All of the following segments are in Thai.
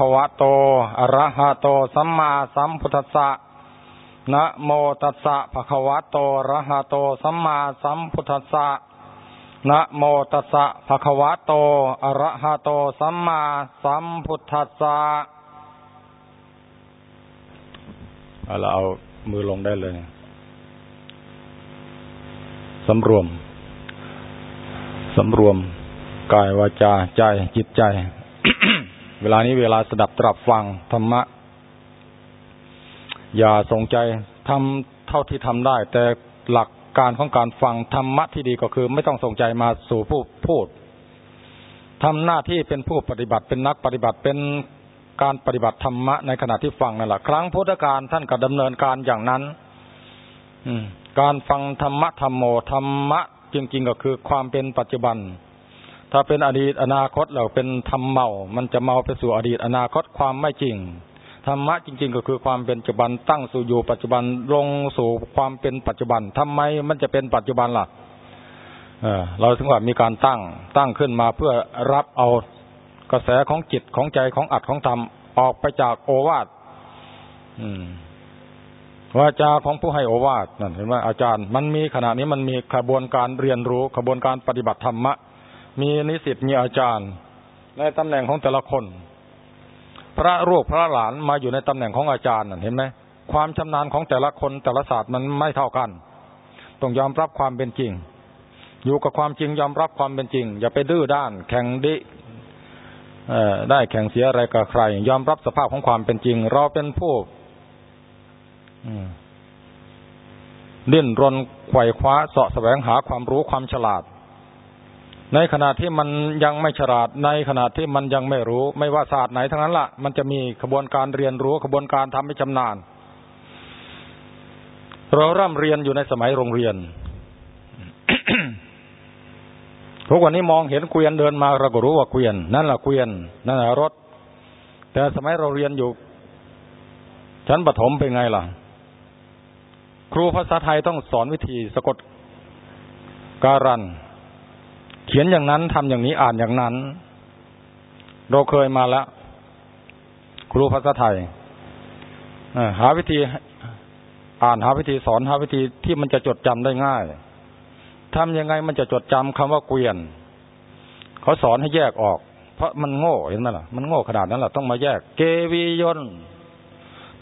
ควะโต อระหะโต สัมมาสัมพุทธัสสะ นะโมตัสสะภะคะวะโต อระหะโต สัมมาสัมพุทธัสสะ นะโมตัสสะภะคะวะโต อระหะโต สัมมาสัมพุทธัสสะเอาเอามือลงได้เลย สำรวม สำรวม กายวาจาใจจิตใจ เวลานี้เวลาสดับตรับฟังธรรมะ อย่าสงใจทำเท่าที่ทำได้ แต่หลักการของการฟังธรรมะที่ดีก็คือ ไม่ต้องสงใจมาสู่ผู้พูดทำหน้าที่เป็นผู้ปฏิบัติเป็นนักปฏิบัติเป็นการปฏิบัติธรรมะในขณะที่ฟังนั่นแหละครั้งพุทธการท่านก็ดำเนินการอย่างนั้น อืการฟังธรรมะธรรมโมธรรมะจริงๆก็คือความเป็นปัจจุบัน ถ้าเป็นอดีตอนาคตเราเป็นธรรมเมา มันจะเมาไปสู่อดีตอนาคตความไม่จริงธรรมะจริง ๆ ก็คือความเป็นปัจจุบันตั้งสู่อยู่ปัจจุบันลงสู่ความเป็นปัจจุบันทำไมมันจะเป็นปัจจุบันล่ะเอเราถึงว่ามีการตั้งตั้งขึ้นมาเพื่อรับเอากระแสของจิตของใจของอัดของธรรมออกไปจากโอวาทวาจาของผู้ให้โอวาทนั่นเห็นไหมอาจารย์ มันมีขณะนี้มันมีขบวนการเรียนรู้ขบวนการปฏิบัติธรรมะ มีนิสิตมีอาจารย์ในตำแหน่งของแต่ละคน พระรูปพระหลานมาอยู่ในตำแหน่งของอาจารย์เห็นไหมความชำนาญของแต่ละคนแต่ละศาสตร์มันไม่เท่ากัน ต้องยอมรับความเป็นจริง อยู่กับความจริงยอมรับความเป็นจริง อย่าไปดื้อด้าน แข่งดิได้แข่งเสียอะไรกับใคร ยอมรับสภาพของความเป็นจริง เราเป็นผู้ดิ้นรนไขว่คว้าเสาะแสวงหาความรู้ความฉลาด ในขณะที่มันยังไม่ฉลาดในขณะที่มันยังไม่รู้ ไม่ว่าศาสตร์ไหนทั้งนั้นละ่ะ มันจะมีขบวนการเรียนรู้ขบวนการทำให้ชำนาญ เราร่ำเรียนอยู่ในสมัยโรงเรียนทุกวันนี้มองเห็นเกวียนเดินมาเราก็รู้ว่าเกวียน นั่นแหละเกวียนนั่นแหละรถ แต่สมัยเราเรียนอยู่ชั้นประถมเป็นไงล่ะ ครูภาษาไทยต้องสอนวิธีสะกดการัน ขียนอย่างนั้นทำอย่างนี้อ่านอย่างนั้น เราเคยมาแล้วครูภาษาไทยหาวิธีอ่านหาวิธีสอนหาวิธีที่มันจะจดจำได้ง่ายทำยังไงมันจะจดจำคำว่าเกวียน เขาสอนให้แยกออก เพราะมันโง่เห็นไหมล่ะมันโง่ขนาดนั้นแหละต้องมาแยก เกวียน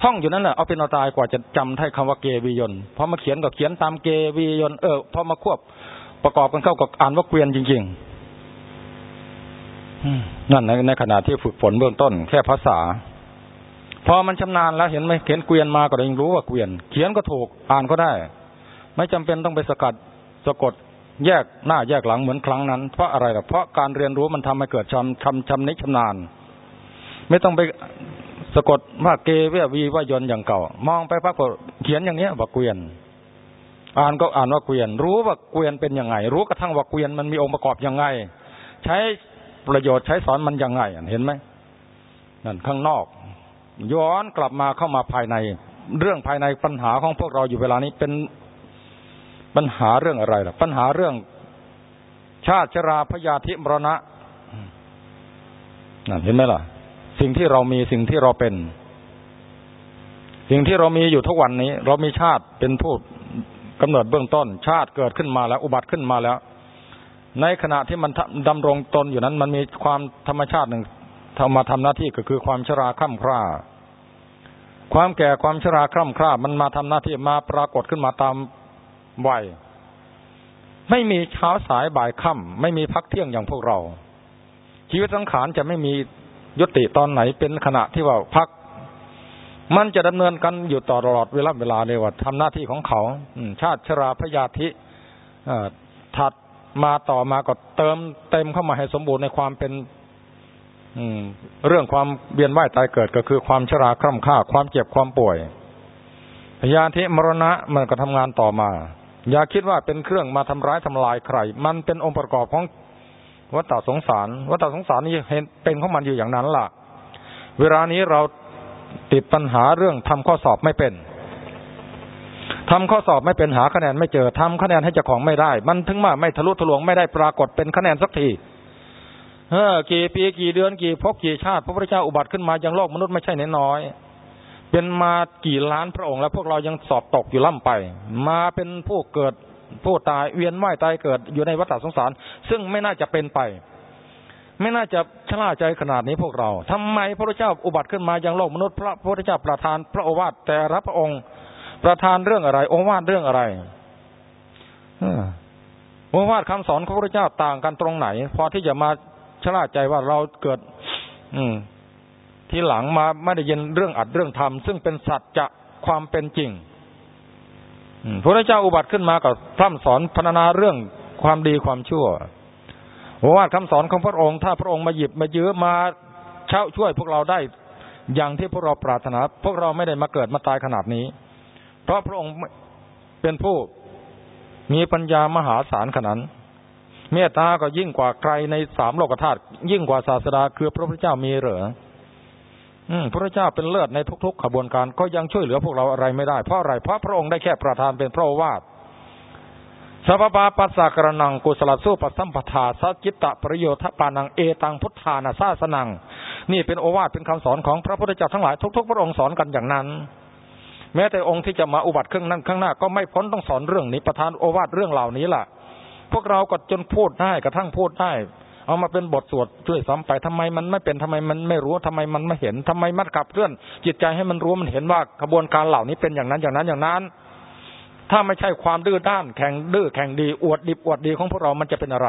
ท่องอยู่นั้นแหละเอาเป็นเอาตายกว่าจะจำได้คำว่าเกวียนพอมาเขียนก็เขียนตามเกวียนเออพอมาควบ ประกอบกันเข้ากับอ่านว่าเกวียนจริงๆนั่นในในขณะที่ฝึกฝนเบื้องต้น แค่ภาษา พอมันชำนาญแล้วเห็นไหมเขียนเกวียนมาก็ยังรู้ว่าเกวียน เขียนก็ถูกอ่านก็ได้ ไม่จำเป็นต้องไปสกัดสะกดแยกหน้าแยกหลังเหมือนครั้งนั้นเพราะอะไรล่ะเพราะการเรียนรู้มันทำให้เกิดชำชำชำนิชำนาญ ไม่ต้องไปสะกดว่าเกเววีว่ายนอย่างเก่า มองไปพักเขียนอย่างเนี้ยว่าเกวียน อ่านก็อ่านว่าเกวียน รู้ว่าเกวียนเป็นยังไง รู้กระทั่งว่าเกวียนมันมีองค์ประกอบยังไง ใช้ประโยชน์ใช้สอนมันยังไงเห็นไหมนั่นข้างนอก ย้อนกลับมาเข้ามาภายใน เรื่องภายในปัญหาของพวกเราอยู่เวลานี้เป็นปัญหาเรื่องอะไรล่ะ ปัญหาเรื่อง ชาติชราพยาธิมรณะนั่นเห็นไหมล่ะ สิ่งที่เรามีสิ่งที่เราเป็น สิ่งที่เรามีอยู่ทุกวันนี้ เรามีชาติเป็นผู้ กำเนิดเบื้องต้น ชาติเกิดขึ้นมาแล้ว อุบัติขึ้นมาแล้ว ในขณะที่มันดำรงตนอยู่นั้น มันมีความธรรมชาติหนึ่งทำมาทำหน้าที่ก็คือความชราคร่ำคร่า ความแก่ความชราคร่ำคร่า มันมาทำหน้าที่มาปรากฏขึ้นมาตามวัยไม่มีเช้าสายบ่ายค่ำไม่มีพักเที่ยงอย่างพวกเรา ชีวิตสังขารจะไม่มียุติตอนไหนเป็นขณะที่ว่าพัก มันจะดำเนินกันอยู่ตลอดเวลาเวลาเลยว่าทำหน้าที่ของเขาชาติชราพยาธิถัดมาต่อมาก็เติมเต็มเข้ามาให้สมบูรณ์ในความเป็นเรื่องความเบียนว่ายตายเกิดก็คือความชราคร่ำค่า ความเจ็บความป่วย พยาธิมรณะมันก็ทำงานต่อมา อย่าคิดว่าเป็นเครื่องมาทำร้ายทำลายใคร มันเป็นองค์ประกอบของวัฏสงสารวัฏสงสารนี่เห็นเป็นของมันอยู่อย่างนั้นล่ะ เวลานี้เรา ติดปัญหาเรื่องทำข้อสอบไม่เป็นทำข้อสอบไม่เป็นหาคะแนนไม่เจอทำคะแนนให้เจ้าของไม่ได้ มันถึงมาไม่ทะลุทะลวงไม่ได้ปรากฏเป็นคะแนนสักทีเออกี่ปีกี่เดือนกี่พบกี่ชาติพระพุทธเจ้าอุบัติขึ้นมายังโลกมนุษย์ไม่ใช่น้อยเป็นมากี่ล้านพระองค์แล้วพวกเรายังสอบตกอยู่ล่ำไป มาเป็นผู้เกิดผู้ตายเวียนว่ายตายเกิดอยู่ในวัฏสงสาร ซึ่งไม่น่าจะเป็นไป ไม่น่าจะชราใจขนาดนี้พวกเราทำไมพระเจ้าอุบัติขึ้นมายังโลกมนุษย์พระพุทธเจ้าประทานพระโอวาทแต่ละพระองค์ประทานเรื่องอะไร โอวาทเรื่องอะไรโอวาทคำสอนของพระเจ้าต่างกันตรงไหน พอที่จะมาชราใจว่าเราเกิด อืม ทีหลังมาไม่ได้ยินเรื่องอัดเรื่องทำซึ่งเป็นสัจจะความเป็นจริงพระเจ้าอุบัติขึ้นมากับพร่ำสอนพรรณนาเรื่องความดีความชั่ว ว่าคำสอนของพระองค์ ถ้าพระองค์มาหยิบมาเยื้อมาเช่าช่วยพวกเราได้อย่างที่พวกเราปรารถนา พวกเราไม่ได้มาเกิดมาตายขนาดนี้ เพราะพระองค์เป็นผู้มีปัญญามหาศาลขนาดเมตตาก็ยิ่งกว่าใครในสามโลกธาตุยิ่งกว่าศาสดาคือพระพุทธเจ้ามีเหรอพระเจ้าเป็นเลิศในทุกๆ ขบวนการก็ยังช่วยเหลือพวกเราอะไรไม่ได้เพราะอะไรเพราะพระองค์ได้แค่ประทานเป็นพระวาท สัพปาปัสสะกระนังกุศลสู้ปัสสัมปทาสัจิตตประโยชน์ปานังเอตังพุทธานาซาสนัง นี่เป็นโอวาทเป็นคำสอนของพระพุทธเจ้าทั้งหลายทุก ๆ พระองค์สอนกันอย่างนั้น แม้แต่องค์ที่จะมาอุบัติข้างนั้นข้างหน้าก็ไม่พ้นต้องสอนเรื่องนี้ประทานโอวาทเรื่องเหล่านี้ล่ะ พวกเราก็จนพูดได้กระทั่งพูดได้ เอามาเป็นบทสวดช่วยซ้ำไปทำไมมันไม่เป็นทำไมมันไม่รู้ทำไมมันไม่เห็นทำไมมันขับเคลื่อนจิตใจให้มันรู้มันเห็นว่ากระบวนการเหล่านี้เป็นอย่างนั้นอย่างนั้นอย่างนั้น ถ้าไม่ใช่ความดื้อด้านแข่งดื้อแข่งดี อวดดิบอวดดีของพวกเรามันจะเป็นอะไร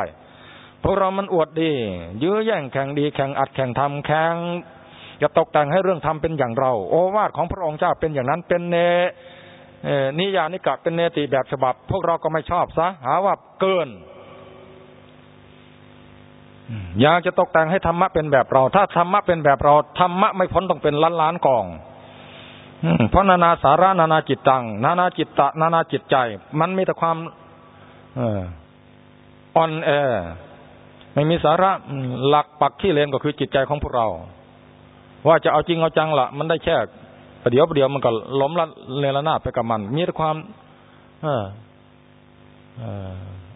พวกเรามันอวดดียื้อแย่งแข่งดีแข่งอัดแข่งทำแข่งจะตกแต่งให้เรื่องทำเป็นอย่างเรา โอวาทของพระองค์เจ้าเป็นอย่างนั้นเป็นเนนิยานิกะเป็นเนติแบบฉบับ พวกเราก็ไม่ชอบซะหาว่าเกินอยากจะตกแต่งให้ธรรมะเป็นแบบเรา ถ้าธรรมะเป็นแบบเราธรรมะไม่พ้นต้องเป็นล้านล้านกอง เพราะนานาสาระนานาจิตตัง นานาจิตตะ นานาจิตใจ มันมีแต่ความอ่อนแอไม่มีสาระหลักปักที่เลนก็คือจิตใจของพวกเรา ว่าจะเอาจริงเอาจังละมันได้แค่ประเดี๋ยวประเดี๋ยวมันก็ล้มละเลละนาไปกับมัน มีแต่ความ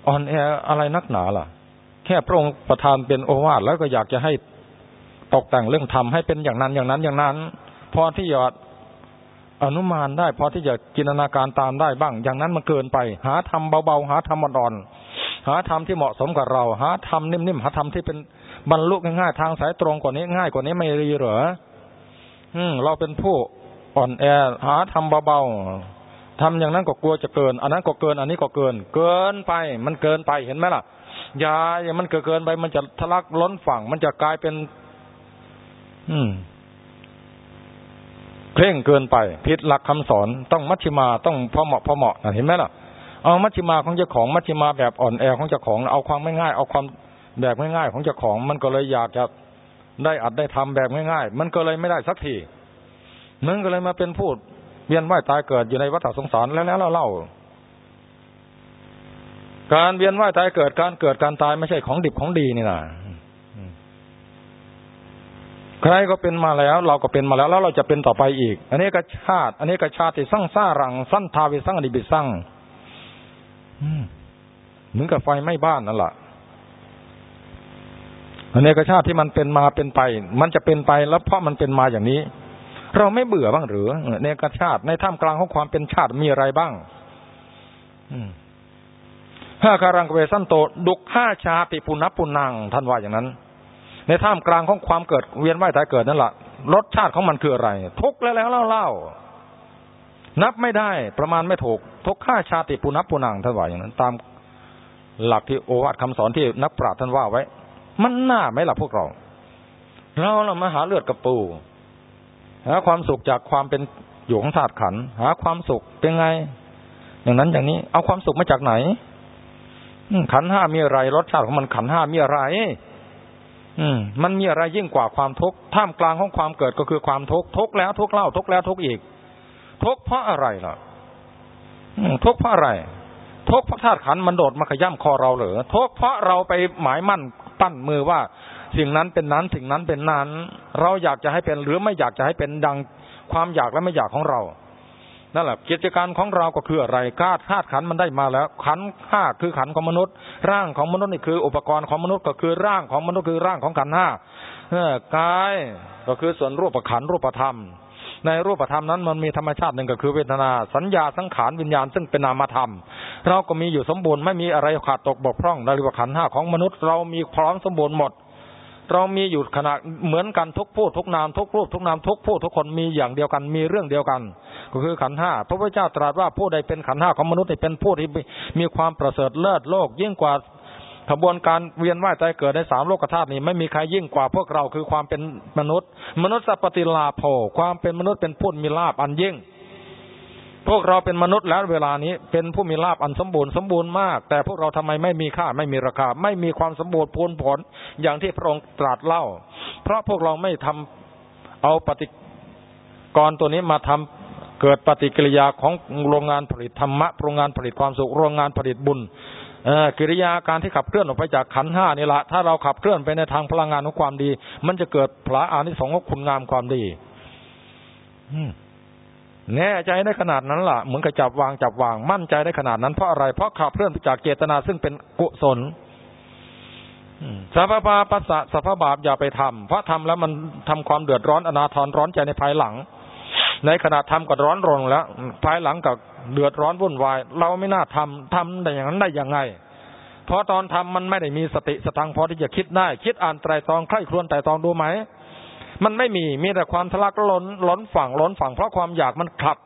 อ่อนแออะไรนักหนาล่ะ แค่พระองค์ประทานเป็นโอวาทแล้วก็อยากจะให้ตกแต่งเรื่องธรรมให้เป็นอย่างนั้นอย่างนั้นอย่างนั้น พอที่จะอ อนุมานได้พอที่จะจินตนาการตามได้บ้าง อย่างนั้นมันเกินไป หาธรรมเบาๆหาธรรมอ่อนๆหาธรรมที่เหมาะสมกับเรา หาธรรมนิ่มๆหาธรรมที่เป็นบรรลุง่ายๆทางสายตรงกว่านี้ง่ายกว่านี้ไม่รีเหรออืม เราเป็นผู้อ่อนแอ หาธรรมเบาๆทำอย่างนั้นก็กลัวจะเกิน อันนั้นก็เกิน อันนี้ก็เกิน เกินไป มันเกินไปเห็นไหมล่ะยาอย่างมันเกิดเกินไป มันจะทะลักล้นฝั่ง มันจะกลายเป็น อืม เคร่งเกินไปผิดหลักคำสอนต้องมัชชิมาต้องพอเหมาะพอเหมาะเห็นไหมล่ะเอามัชชิมาของเจ้าของมัชชิมาแบบอ่อนแอของเจ้าของเอาความไม่ง่ายเอาความแบบง่ายๆของเจ้าของ มันก็เลยอยากจะได้อัดได้ทำแบบง่ายๆ มันก็เลยไม่ได้สักทีมันก็เลยมาเป็นพูดเวียนว่ายตายเกิดอยู่ในวัฏสงสารแล้วแล้วเล่าการเวียนว่ายตายเกิดการเกิดการตายไม่ใช่ของดิบของดีนี่นะ ใครก็เป็นมาแล้ว เราก็เป็นมาแล้วแล้วเราจะเป็นต่อไปอีก อันนี้ก็ชาติ อันนี้ก็ชาติสร้างซ่ารัง สั้นทาวิสร้างอดีบิสร้างเหมือนกับไฟไหม้บ้านนั่นแหละอันนี้ก็ชาติที่มันเป็นมาเป็นไป มันจะเป็นไปแล้วเพราะมันเป็นมาอย่างนี้ เราไม่เบื่อบ้างหรือในกชาติในท่ามกลางของความเป็นชาติมีอะไรบ้างห้าคารังเวสันโต ดุกห้าชาติปุณปุนังท่านว่าอย่างนั้น ในท่ามกลางของความเกิดเวียนว่ายตายเกิดนั่นแหละรสชาติของมันคืออะไร ทุกแล้วแล้วเล่าเล่านับไม่ได้ประมาณไม่ถูก ทุกข้าชาติปุณปุนังท่านว่าอย่างนั้น ตามหลักที่โอวาทคำสอนที่นักปราชญ์ท่านว่าไว้ มันน่าไหมล่ะพวกเรา เราเรามาหาเลือดกับปูหาความสุขจากความเป็นอยู่ของธาตุขันหาความสุขเป็นไง อย่างนั้นอย่างนี้ เอาความสุขมาจากไหนขันห้ามีอะไรรสชาติของมันขันห้ามีอะไร อืมมันมีอะไรยิ่งกว่าความทุกข์ท่ามกลางของความเกิดก็คือความทุกข์ทุกแล้วทุกเล่าทุกแล้วทุกอีก ทุกเพราะอะไรล่ะทุกเพราะอะไร ทุกเพราะธาตุขันมันโดดมาขย่ำคอเราเหรอทุกเพราะเราไปหมายมั่นปั้นมือว่า สิ่งนั้นเป็นนั้นสิ่งนั้นเป็นนั้น เราอยากจะให้เป็นหรือไม่อยากจะให้เป็นดังความอยากและไม่อยากของเรา นั่นแหละกิจการของเราก็คืออะไรกาธาตุขันมันได้มาแล้ว ขันห้าคือขันของมนุษย์ ร่างของมนุษย์นี่คือ อุปกรณ์ของมนุษย์ก็คือร่างของมนุษย์คือร่างของขันห้ากายก็คือส่วนรูปขันรูปธรรม ในรูปธรรมนั้นมันมีธรรมชาติหนึ่งก็คือเวทนา สัญญาสังขารวิญญาณซึ่งเป็นนามธรรม เราก็มีอยู่สมบูรณ์ไม่มีอะไรขาดตกบกพร่องในรูปขันห้าของมนุษย์เรามีพร้อมสมบูรณ์หมด เรามีอยู่ขณะเหมือนกันทุกผู้ทุกนามทุกรูปทุกนามทุกผู้ทุกคนมีอย่างเดียวกันมีเรื่องเดียวกัน ก็คือขันห้าพระพุทธเจ้าตรัสว่าผู้ใดเป็นขันห้าของมนุษย์เป็นผู้ที่มีความประเสริฐเลิศโลก ยิ่งกว่าขบวนการเวียนว่ายใจเกิดในสามโลกธาตุนี้ไม่มีใครยิ่งกว่าพวกเราคือความเป็นมนุษย์ มนุษย์สัพติลาโภความเป็นมนุษย์เป็นผู้มีลาบอันยิ่ง พวกเราเป็นมนุษย์แล้วเวลานี้เป็นผู้มีลาบอันสมบูรณ์สมบูรณ์มาก แต่พวกเราทำไมไม่มีค่าไม่มีราคา ไม่มีความสมบูรณ์พูนผลอย่างที่พระองค์ตรัสเล่า เพราะพวกเราไม่ทำเอาปฏิกรตัวนี้มาทำเกิดปฏิกิริยาของโรงงานผลิตธรรมะโรงงานผลิตความสุขโรงงานผลิตบุญกิริยาการที่ขับเคลื่อนออกไปจากขันห้านี่แหละถ้าเราขับเคลื่อนไปในทางพลังงานของความดี มันจะเกิดพระอานิสงส์ของคุณงามความดี อืม แน่ใจได้ขนาดนั้นล่ะเหมือนกับจับวางจับวางมั่นใจได้ขนาดนั้นเพราะอะไรเพราะขับเคลื่อนจากเจตนาซึ่งเป็นกุศลสัพพาปัสสะสัพพบาปอย่าไปทำเพราะทำแล้วมันทำความเดือดร้อนอนาทรร้อนใจในภายหลัง ในขณะทำก็ร้อนรนแล้ว ภายหลังกับเดือดร้อนวุ่นวาย เราไม่น่าทำทำได้อย่างนั้นได้ยังไง เพราะตอนทำมันไม่ได้มีสติสตังพอที่จะคิดได้ คิดอ่านไตรตรองใคร่ครวญไตรตรองดูไหม มันไม่มีมีแต่ความทะลักล้นล้นฝั่งล้นฝั่งเพราะความอยากมันขับ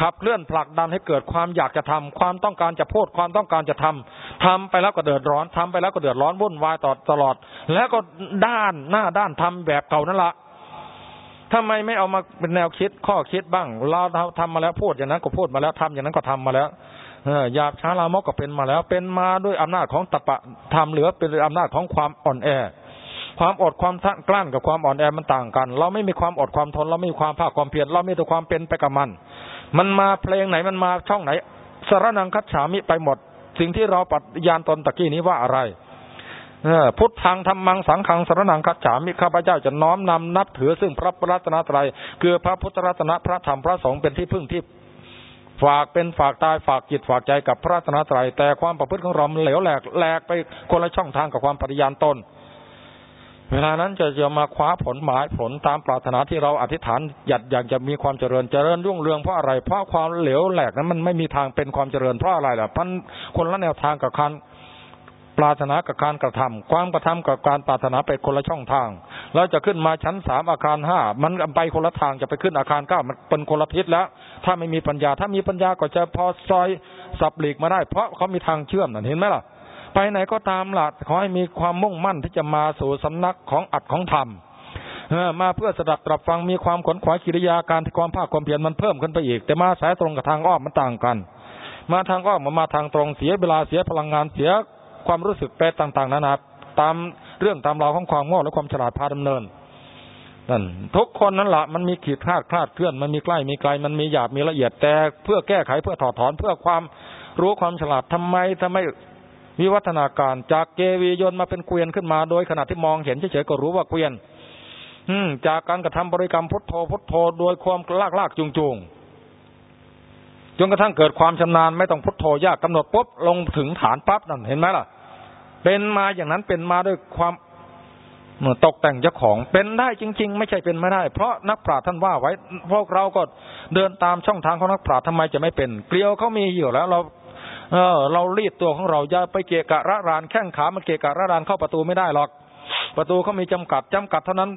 ขับเคลื่อนผลักดันให้เกิดความอยากจะทำความต้องการจะพูดความต้องการจะทำทำไปแล้วก็เดือดร้อนทำไปแล้วก็เดือดร้อนวุ่นวายต่อตลอด แล้วก็ด้านหน้าด้านทำแบบเก่านั่นละทำไมไม่เอามาเป็นแนวคิดข้อคิดบ้าง เราทำมาแล้วพูดอย่างนั้นก็พูดมาแล้วทำอย่างนั้นก็ทำมาแล้วอยากช้าลามกก็เป็นมาแล้ว เป็นมาด้วยอำนาจของตปะทำหรือเป็นอำนาจของความอ่อนแอ ความอดความกลั้นกับความอ่อนแอมันต่างกัน เราไม่มีความอดความทน เราไม่มีความภาคความเพียรเราไม่แต่ความเป็นไปกับมัน มันมาเพลงไหนมันมาช่องไหนสารนังคัจฉามิไปหมด สิ่งที่เราปฏิญาณตนตะกี้นี้ว่าอะไรพุทธังธรรมังสังขังสารนังคัจฉามิข้าพเจ้าจะน้อมนำนับถือซึ่งพระรัตนตรัยคือพระพุทธรัตนพระธรรมพระสงฆ์เป็นที่พึ่งที่ฝากเป็นฝากตายฝากจิตฝากใจกับพระรัตนตรัยแต่ความประพฤติของเราเหลวแหลกแหลกไปคนละช่องทางกับความปฏิญาณตน เวลานั้นจะจะมาคว้าผลหมายผลตามปรารถนาที่เราอธิษฐานอยากอยากจะมีความเจริญเจริญรุ่งเรืองเพราะอะไร เพราะความเหลวแหลกนั้นมันไม่มีทางเป็นความเจริญเพราะอะไรล่ะพันคนละแนวทางกับการปรารถนากับการกระทำความกระทำกับการปรารถนาไปคนละช่องทางเราจะขึ้นมาชั้นสามอาคารห้ามันไปคนละทางจะไปขึ้นอาคารเก้ามันเป็นคนละทิศแล้ว ถ้าไม่มีปัญญา ถ้ามีปัญญาก็จะพอซอยสับหลีกมาได้ เพราะเขามีทางเชื่อมนั่นเห็นไหมล่ะ ไปไหนก็ตามล่ะขอให้มีความมุ่งมั่นที่จะมาสู่สำนักของอัดของธรรมมาเพื่อสดับตรับฟังมีความขนขวายกิริยาการที่ความภาคความเพียรมันเพิ่มขึ้นไปอีก แต่มาสายตรงกับทางอ้อมมันต่างกัน มาทางอ้อมมามาทางตรงเสียเวลาเสียพลังงานเสียความรู้สึกแปรต่างๆนานาตามเรื่องตามราวของความโง่และความฉลาดพาดำเนินนั่นทุกคนนั่นแหละมันมีขีดคลาดคลาดเคลื่อนมันมีใกล้มีไกลมันมีหยาบมีละเอียดแต่เพื่อแก้ไขเพื่อถอดถอนเพื่อความรู้ความฉลาดทำไมทำไม วิวัฒนาการจากเกวียนมาเป็นเกวียนขึ้นมาโดยขณะที่มองเห็นเฉยๆก็รู้ว่าเกวียน อืม จากการกระทำบริกรรมพุทโธพุทโธโดยความลากลากจูงจูงจนกระทั่งเกิดความชำนาญไม่ต้องพุทโธยากกำหนดปุ๊บลงถึงฐานปั๊บนั่นเห็นไหมล่ะ เป็นมาอย่างนั้นเป็นมาด้วยความตกแต่งเจ้าของเป็นได้จริง ๆ ไม่ใช่เป็นไม่ได้ เพราะนักปราชญ์ท่านว่าไว้พวกเราก็เดินตามช่องทางของนักปราชญ์ทำไมจะไม่เป็น เกลียวเขามีอยู่แล้ว เรา เออ เรารีดตัวของเราอย่าไปเกะกะระรานแข้งขามันเกะกะระรานเข้าประตูไม่ได้หรอก ประตูเขามีจำกัดจำกัดเท่านั้น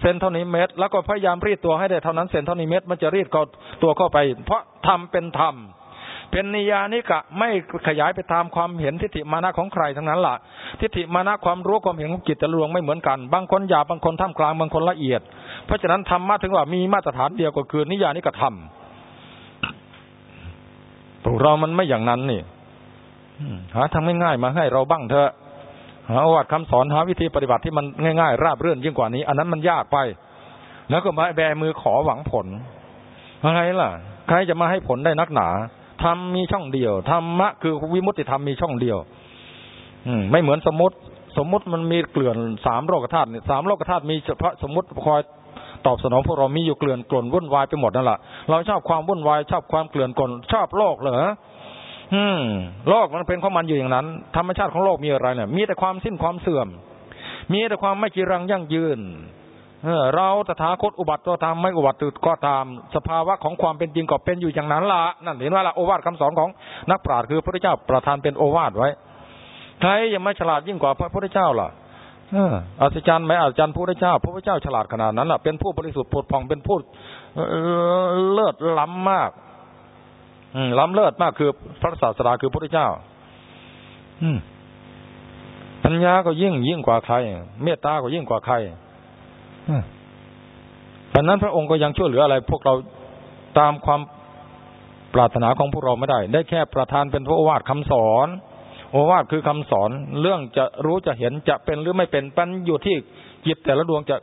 เซนเท่านี้เมตร แล้วก็พยายามรีดตัวให้ได้เท่านั้นเซนเท่านี้เมตร มันจะรีดก็ตัวเข้าไป เพราะทำเป็นธรรมเป็นนิยานิกะไม่ขยายไปตามความเห็นทิฏฐิมานะของใครทั้งนั้นล่ะ ทิฏฐิมานะความรู้ความเห็นของจิตจะลวงไม่เหมือนกัน บางคนหยาบบางคนท่ามกลางบางคนละเอียด เพราะฉะนั้นธรรมะถึงว่ามีมาตรฐานเดียวก็คือนิยานิกะธรรม พวกเรามันไม่อย่างนั้นนี่หาทำง่ายๆมาให้เราบ้างเถอะหาวัดคำสอนหาวิธีปฏิบัติที่มันง่ายๆ ราบเรื่อนยิ่งกว่านี้ อันนั้นมันยากไป แล้วก็มาแบมือขอหวังผลอะไรล่ะ ใครจะมาให้ผลได้นักหนาทำมีช่องเดียวธรรมะคือวิมุตติธรรมมีช่องเดียว อืม ไม่เหมือนสมมติ สมมติมันมีเกลื่อนสามโลกธาตุสามโลกธาตุมีเฉพาะสมมติคอย ตอบสนองพวกเรามีอยู่เกลื่อนกล่นวุ่นวายไปหมดนั่นแหละเราชอบความวุ่นวายชอบความเกลื่อนกล่นชอบโลกเหรออืมโลกมันเป็นของมันอยู่อย่างนั้น ธรรมชาติของโลกมีอะไรเนี่ยมีแต่ความสิ้นความเสื่อม มีแต่ความไม่จีรังยั่งยืนเออเราตถาคตอุบัติก็ตามไม่อุบัติก็ตาม สภาวะของความเป็นจริงก็เป็นอยู่อย่างนั้นละนั่นเห็นว่าละโอวาทคำสอนของนักปราชญ์คือพระเจ้าประทานเป็นโอวาทไว้ใครยังไม่ฉลาดยิ่งกว่าพระพุทธเจ้าล่ะ อัศจรรย์ไหมอัศจรรย์พระพุทธเจ้า พระพุทธเจ้าฉลาดขนาดนั้นล่ะเป็นผู้บริสุทธิ์ผุดผ่องเป็นผู้เลิศล้ำมากอืล้ำเลิศมากคือพระศาสดาคือพระพุทธเจ้า อืปัญญาก็ยิ่งยิ่งกว่าใคร เมตตาก็ยิ่งกว่าใครดังนั้นพระองค์ก็ยังช่วยเหลืออะไร พวกเราตามความปรารถนาของพวกเราไม่ได้ ได้แค่ประทานเป็นพระโอวาทคำสอน โอวาทคือคำสอนเรื่องจะรู้จะเห็นจะเป็นหรือไม่เป็นปันอยู่ที่จิตแต่ละดวงจะ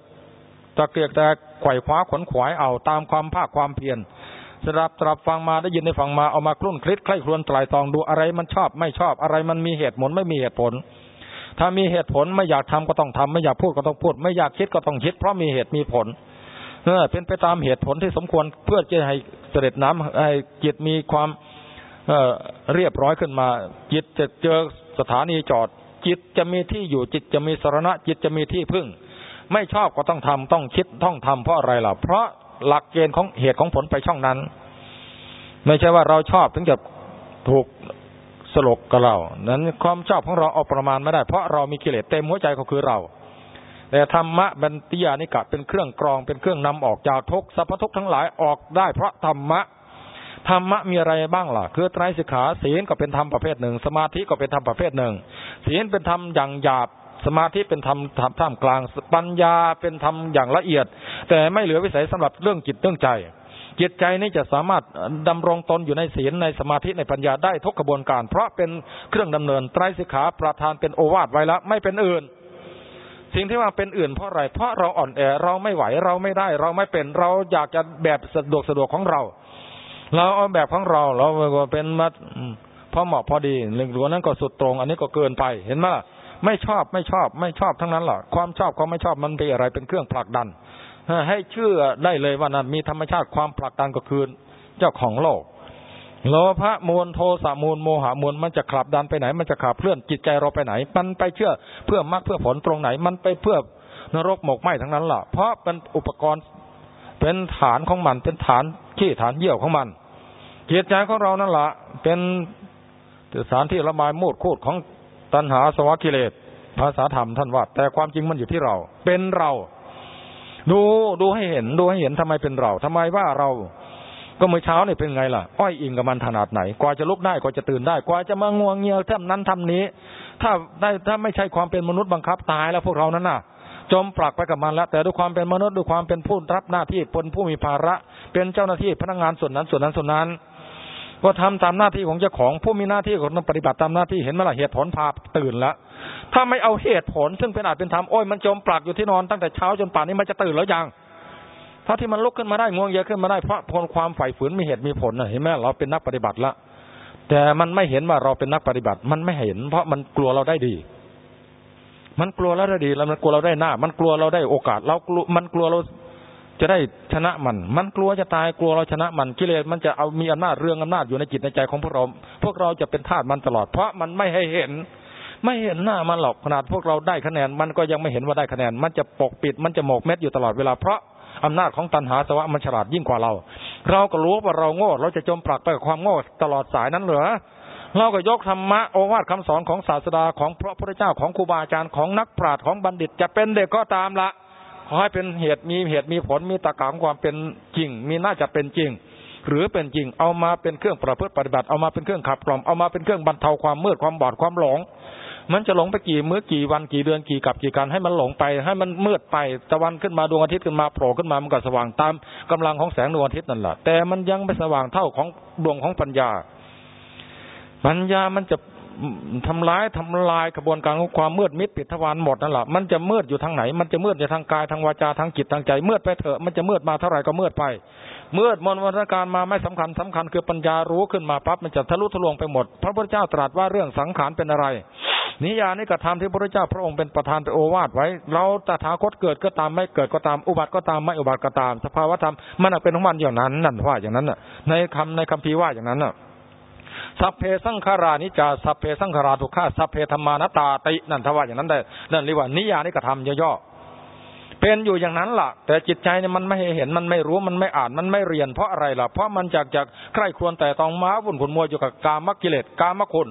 ตะเกียกแต่ไขว่คว้าขนขวายเอาตามความภาคความเพียรสดับตรับฟังมาได้ยินได้ฟังมาเอามาคลุ่นคลิดใคร่ครวญไตรายตองดูอะไรมันชอบไม่ชอบอะไรมันมีเหตุผลไม่มีเหตุผล ถ้ามีเหตุผลไม่อยากทำก็ต้องทำไม่อยากพูดก็ต้องพูด ไม่อยากคิดก็ต้องคิด เพราะมีเหตุมีผลเออเป็นไปตามเหตุผลที่สมควรเพื่อจะให้เสด็จน้ำให้จิตมีความ เรียบร้อยขึ้นมา จิตจะเจอสถานีจอด จิตจะมีที่อยู่จิตจะมีสรณะ จิตจะมีที่พึ่ง ไม่ชอบก็ต้องทำต้องคิดต้องทำเพราะอะไรล่ะ เพราะหลักเกณฑ์ของเหตุของผลไปช่องนั้น ไม่ใช่ว่าเราชอบถึงจะถูกสลกกับเรา นั้นความชอบของเราเอาประมาณไม่ได้ เพราะเรามีกิเลสเต็มหัวใจก็คือเรา แต่ธรรมะบันติยานิกะเป็นเครื่องกรองเป็นเครื่องนำออกจากทุกสรรพทุกทั้งหลายออกได้ เพราะธรรมะ ธรรมะมีอะไรบ้างล่ะ คือไตรสิกขาศีลก็เป็นธรรมประเภทหนึ่ง สมาธิก็เป็นธรรมประเภทหนึ่ง ศีลเป็นธรรมอย่างหยาบสมาธิเป็นธรรมท่ามกลาง ปัญญาเป็นธรรมอย่างละเอียด แต่ไม่เหลือวิสัยสำหรับเรื่องจิตเรื่องใจ จิตใจนี้จะสามารถดำรงตนอยู่ในศีลในสมาธิในปัญญาได้ทุกกระบวนการ เพราะเป็นเครื่องดำเนินไตรสิกขาประทานเป็นโอวาทไว้แล้วไม่เป็นอื่น สิ่งที่ว่าเป็นอื่นเพราะอะไร เพราะเราอ่อนแอเราไม่ไหวเราไม่ได้ เราไม่เป็นเราอยากจะแบบสะดวกสะดวกของเรา เราเอาแบบของเราเราเป็นมาพอเหมาะพอดีหนึ่งหลวนั้นก็สุดตรง อันนี้ก็เกินไปเห็นไหมไม่ชอบไม่ชอบ ไม่ชอบทั้งนั้นหรอกความชอบความไม่ชอบมันเป็นอะไรเป็นเครื่องผลักดันให้เชื่อได้เลยว่านั้นมีธรรมชาติความผลักดันก็คือเจ้าของโลกโลภะมูลโทสะมูลโมหะมูลมันจะขับดันไปไหน มันจะขับเคลื่อนจิตใจเราไปไหน มันไปเชื่อเพื่อมรรคเพื่อผลตรงไหน มันไปเพื่อนรกหมกไหมทั้งนั้นล่ะเพราะเป็นอุปกรณ์ เป็นฐานของมัน เป็นฐานขี้ฐานเยี่ยวของมันจิตใจของเรานั่นละเป็นสารที่ระบายมูดคูดของตัณหาสวะกิเลสภาษาธรรมท่านว่า แต่ความจริงมันอยู่ที่เรา เป็นเรา ดูดูให้เห็น ดูให้เห็นทำไมเป็นเราทำไมว่าเรา ก็เมื่อเช้าเนี่ยเป็นไงล่ะ อ้อยอิงกับมันขนาดไหน กว่าจะลุกได้กว่าจะตื่นได้กว่าจะมางวงเงียวทำนั้นทำนี้ ถ้าได้ถ้าไม่ใช่ความเป็นมนุษย์บังคับตายแล้วพวกเรานั้นน่ะ จมปลักไปกับมันแล้ว แต่ด้วยความเป็นมนุษย์ด้วยความเป็นผู้รับหน้าที่เป็นผู้มีภาระ เป็นเจ้าหน้าที่พนักงานส่วนนั้นส่วนนั้นส่วนนั้น ก็ทำตามหน้าที่ของเจ้าของผู้มีหน้าที่ของต้องปฏิบัติตามหน้าที่เห็นไหมล่ะเหตุผลพาตื่นแล้วถ้าไม่เอาเหตุผลซึ่งเป็นอาจเป็นธรรมโอ้ยมันจมปลักอยู่ที่นอนตั้งแต่เช้าจนป่านนี้มันจะตื่นแล้วยังถ้าที่มันลุกขึ้นมาได้ง่วงเยอะขึ้นมาได้เพราะพลความฝ่ายฝืนมีเหตุมีผลเห็นไหมเราเป็นนักปฏิบัติละแต่มันไม่เห็นว่าเราเป็นนักปฏิบัติ มันไม่เห็น เพราะมันกลัวเราได้ดี มันกลัวเราได้ดีแล้วมันกลัวเราได้หน้า มันกลัวเราได้โอกาส เรากลัวมันกลัวเราจะได้ชนะมัน มันกลัวจะตายกลัวเราชนะมันกิเลสมันจะเอามีอำนาจเรื่องอำนาจอยู่ในจิตในใจของพวกเรา พวกเราจะเป็นทาสมันตลอด เพราะมันไม่ให้เห็น ไม่เห็นหน้ามันหรอกขนาดพวกเราได้คะแนน มันก็ยังไม่เห็นว่าได้คะแนน มันจะปกปิดมันจะหมกเม็ดอยู่ตลอดเวลาเพราะอำนาจของตัณหาสวะมันฉลาดยิ่งกว่าเรา เราก็รู้ว่าเราโง่เราจะจมปลักไปกับความโง่ตลอดสายนั้นเหรอ เราก็ยกธรรมะโอวาทคำสอนของศาสดาของพระพุทธเจ้าของครูบาอาจารย์ของนักปราชญ์ของบัณฑิตจะเป็นเด็กก็ตามละขอให้เป็นเหตุมีเหตุมีผลมีตะกางความเป็นจริง มีน่าจะเป็นจริง หรือเป็นจริงเอามาเป็นเครื่องประพฤติปฏิบัติเอามาเป็นเครื่องขับกล่อมเอามาเป็นเครื่องบรรเทาความมืดความบอดความหลง มันจะหลงไปกี่มื้อกี่วันกี่เดือนกี่กับกี่การให้มันหลงไป ให้มันมืดไปตะวันขึ้นมาดวงอาทิตย์ขึ้นมาโผล่ขึ้นมามันก็สว่างตามกำลังของแสงดวงอาทิตย์นั่นแหละแต่มันยังไม่สว่างเท่าของดวงของปัญญา ปัญญามันจะทำร้ายทำลายกระบวนการของความมืดมิดปิดทวารหมดนั่นแหละมันจะมืดอยู่ทางไหน มันจะมืดอยู่ทางกายทางวาจาทางจิตทางใจมืดไปเถอะมันจะมืดมาเท่าไหร่ก็มืดไปมืดมนวัฏการมาไม่สำคัญสำคัญคือปัญญารู้ขึ้นมาปั๊บมันจะทะลุทะลวงไปหมด พระพุทธเจ้าตรัสว่าเรื่องสังขารเป็นอะไร นิยานิกระทำที่พระพุทธเจ้าพระองค์เป็นประธานเป็นโอวาทไว้ เราตถาคตเกิดก็ตามไม่เกิดก็ตามอุบัติก็ตามไม่อุบัติก็ตาม สภาวธรรมมันเป็นของมันอย่างนั้นนั่นว่าอย่างนั้นน่ะในคำในคำพีว่าอย่างนั้นน่ะ สัพเพสังขารานิจาสัพเพสังขาราทุกขาสัพเพธรรมานตาตินั่นทว่าอย่างนั้นได้นั่นเรียกว่านิยานิกระทำย่อๆเป็นอยู่อย่างนั้นล่ะ แต่จิตใจเนี่ยมันไม่เห็นมันไม่รู้มันไม่อ่านมันไม่เรียนเพราะอะไรล่ะ เพราะมันจากจากใครควญแต่ตองม้าวุ่นขุนมัวอยู่กับกามกิเลสกามคุณ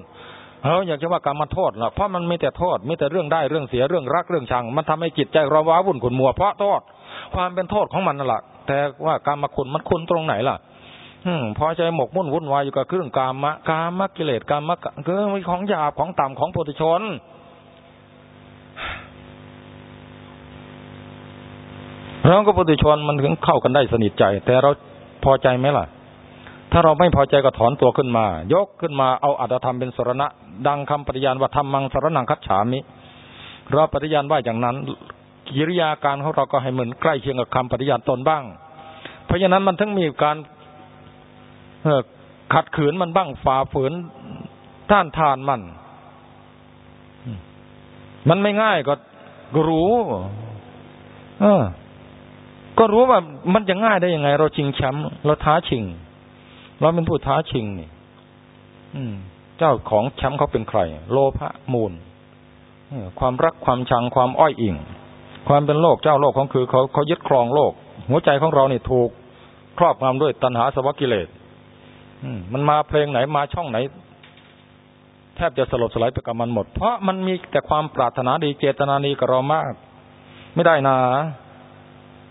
เอออยากจะว่ากรรมโทษล่ะเพราะมันมีแต่โทษมีแต่เรื่องได้เรื่องเสียเรื่องรักเรื่องชัง มันทำให้จิตใจเราว้าวุ่นขุนมัวเพราะโทษความเป็นโทษของมันนั่นแหละแต่ว่ากรรมคุณมันคุณตรงไหนล่ะ อืมพอใจหมกมุ่นวุ่นวายอยู่กับเครื่องกามะกามะกิเลสกามะคือมีของหยาบของต่ำของปุถุชนแล้วก็ปุถุชนมันถึงเข้ากันได้สนิทใจ แต่เราพอใจไหมล่ะ ถ้าเราไม่พอใจก็ถอนตัวขึ้นมา ยกขึ้นมาเอาอัตธรรมเป็นสรณะ ดังคำปฏิญาณว่าธรรมังสรนังคัจฉามิเราปฏิญาณว่าอย่างนั้นกิริยาการของเราก็ให้เหมือนใกล้เคียงกับคำปฏิญาณตนบ้าง เพราะฉะนั้นมันถึงมีการ ขัดขืนมันบ้างฝ่าฝืนท่านทานมัน มันไม่ง่ายก็รู้เออ ก็รู้ว่ามันจะง่ายได้ยังไง เราชิงแชมป์เราท้าชิง เราเป็นผู้ท้าชิงนี่เจ้าของแชมป์เขาเป็นใคร โลภะมูลความรักความชังความอ้อยอิงความเป็นโลกเจ้าโลกของคือเขาเขายึดครองโลก หัวใจของเราเนี่ถูก ครอบงำด้วยตัณหาสวักิเลส มันมาเพลงไหนมาช่องไหน แทบจะสลบสลายไปกับมันหมด เพราะมันมีแต่ความปรารถนาดีเจตนาดีกับเรามาก ไม่ได้นา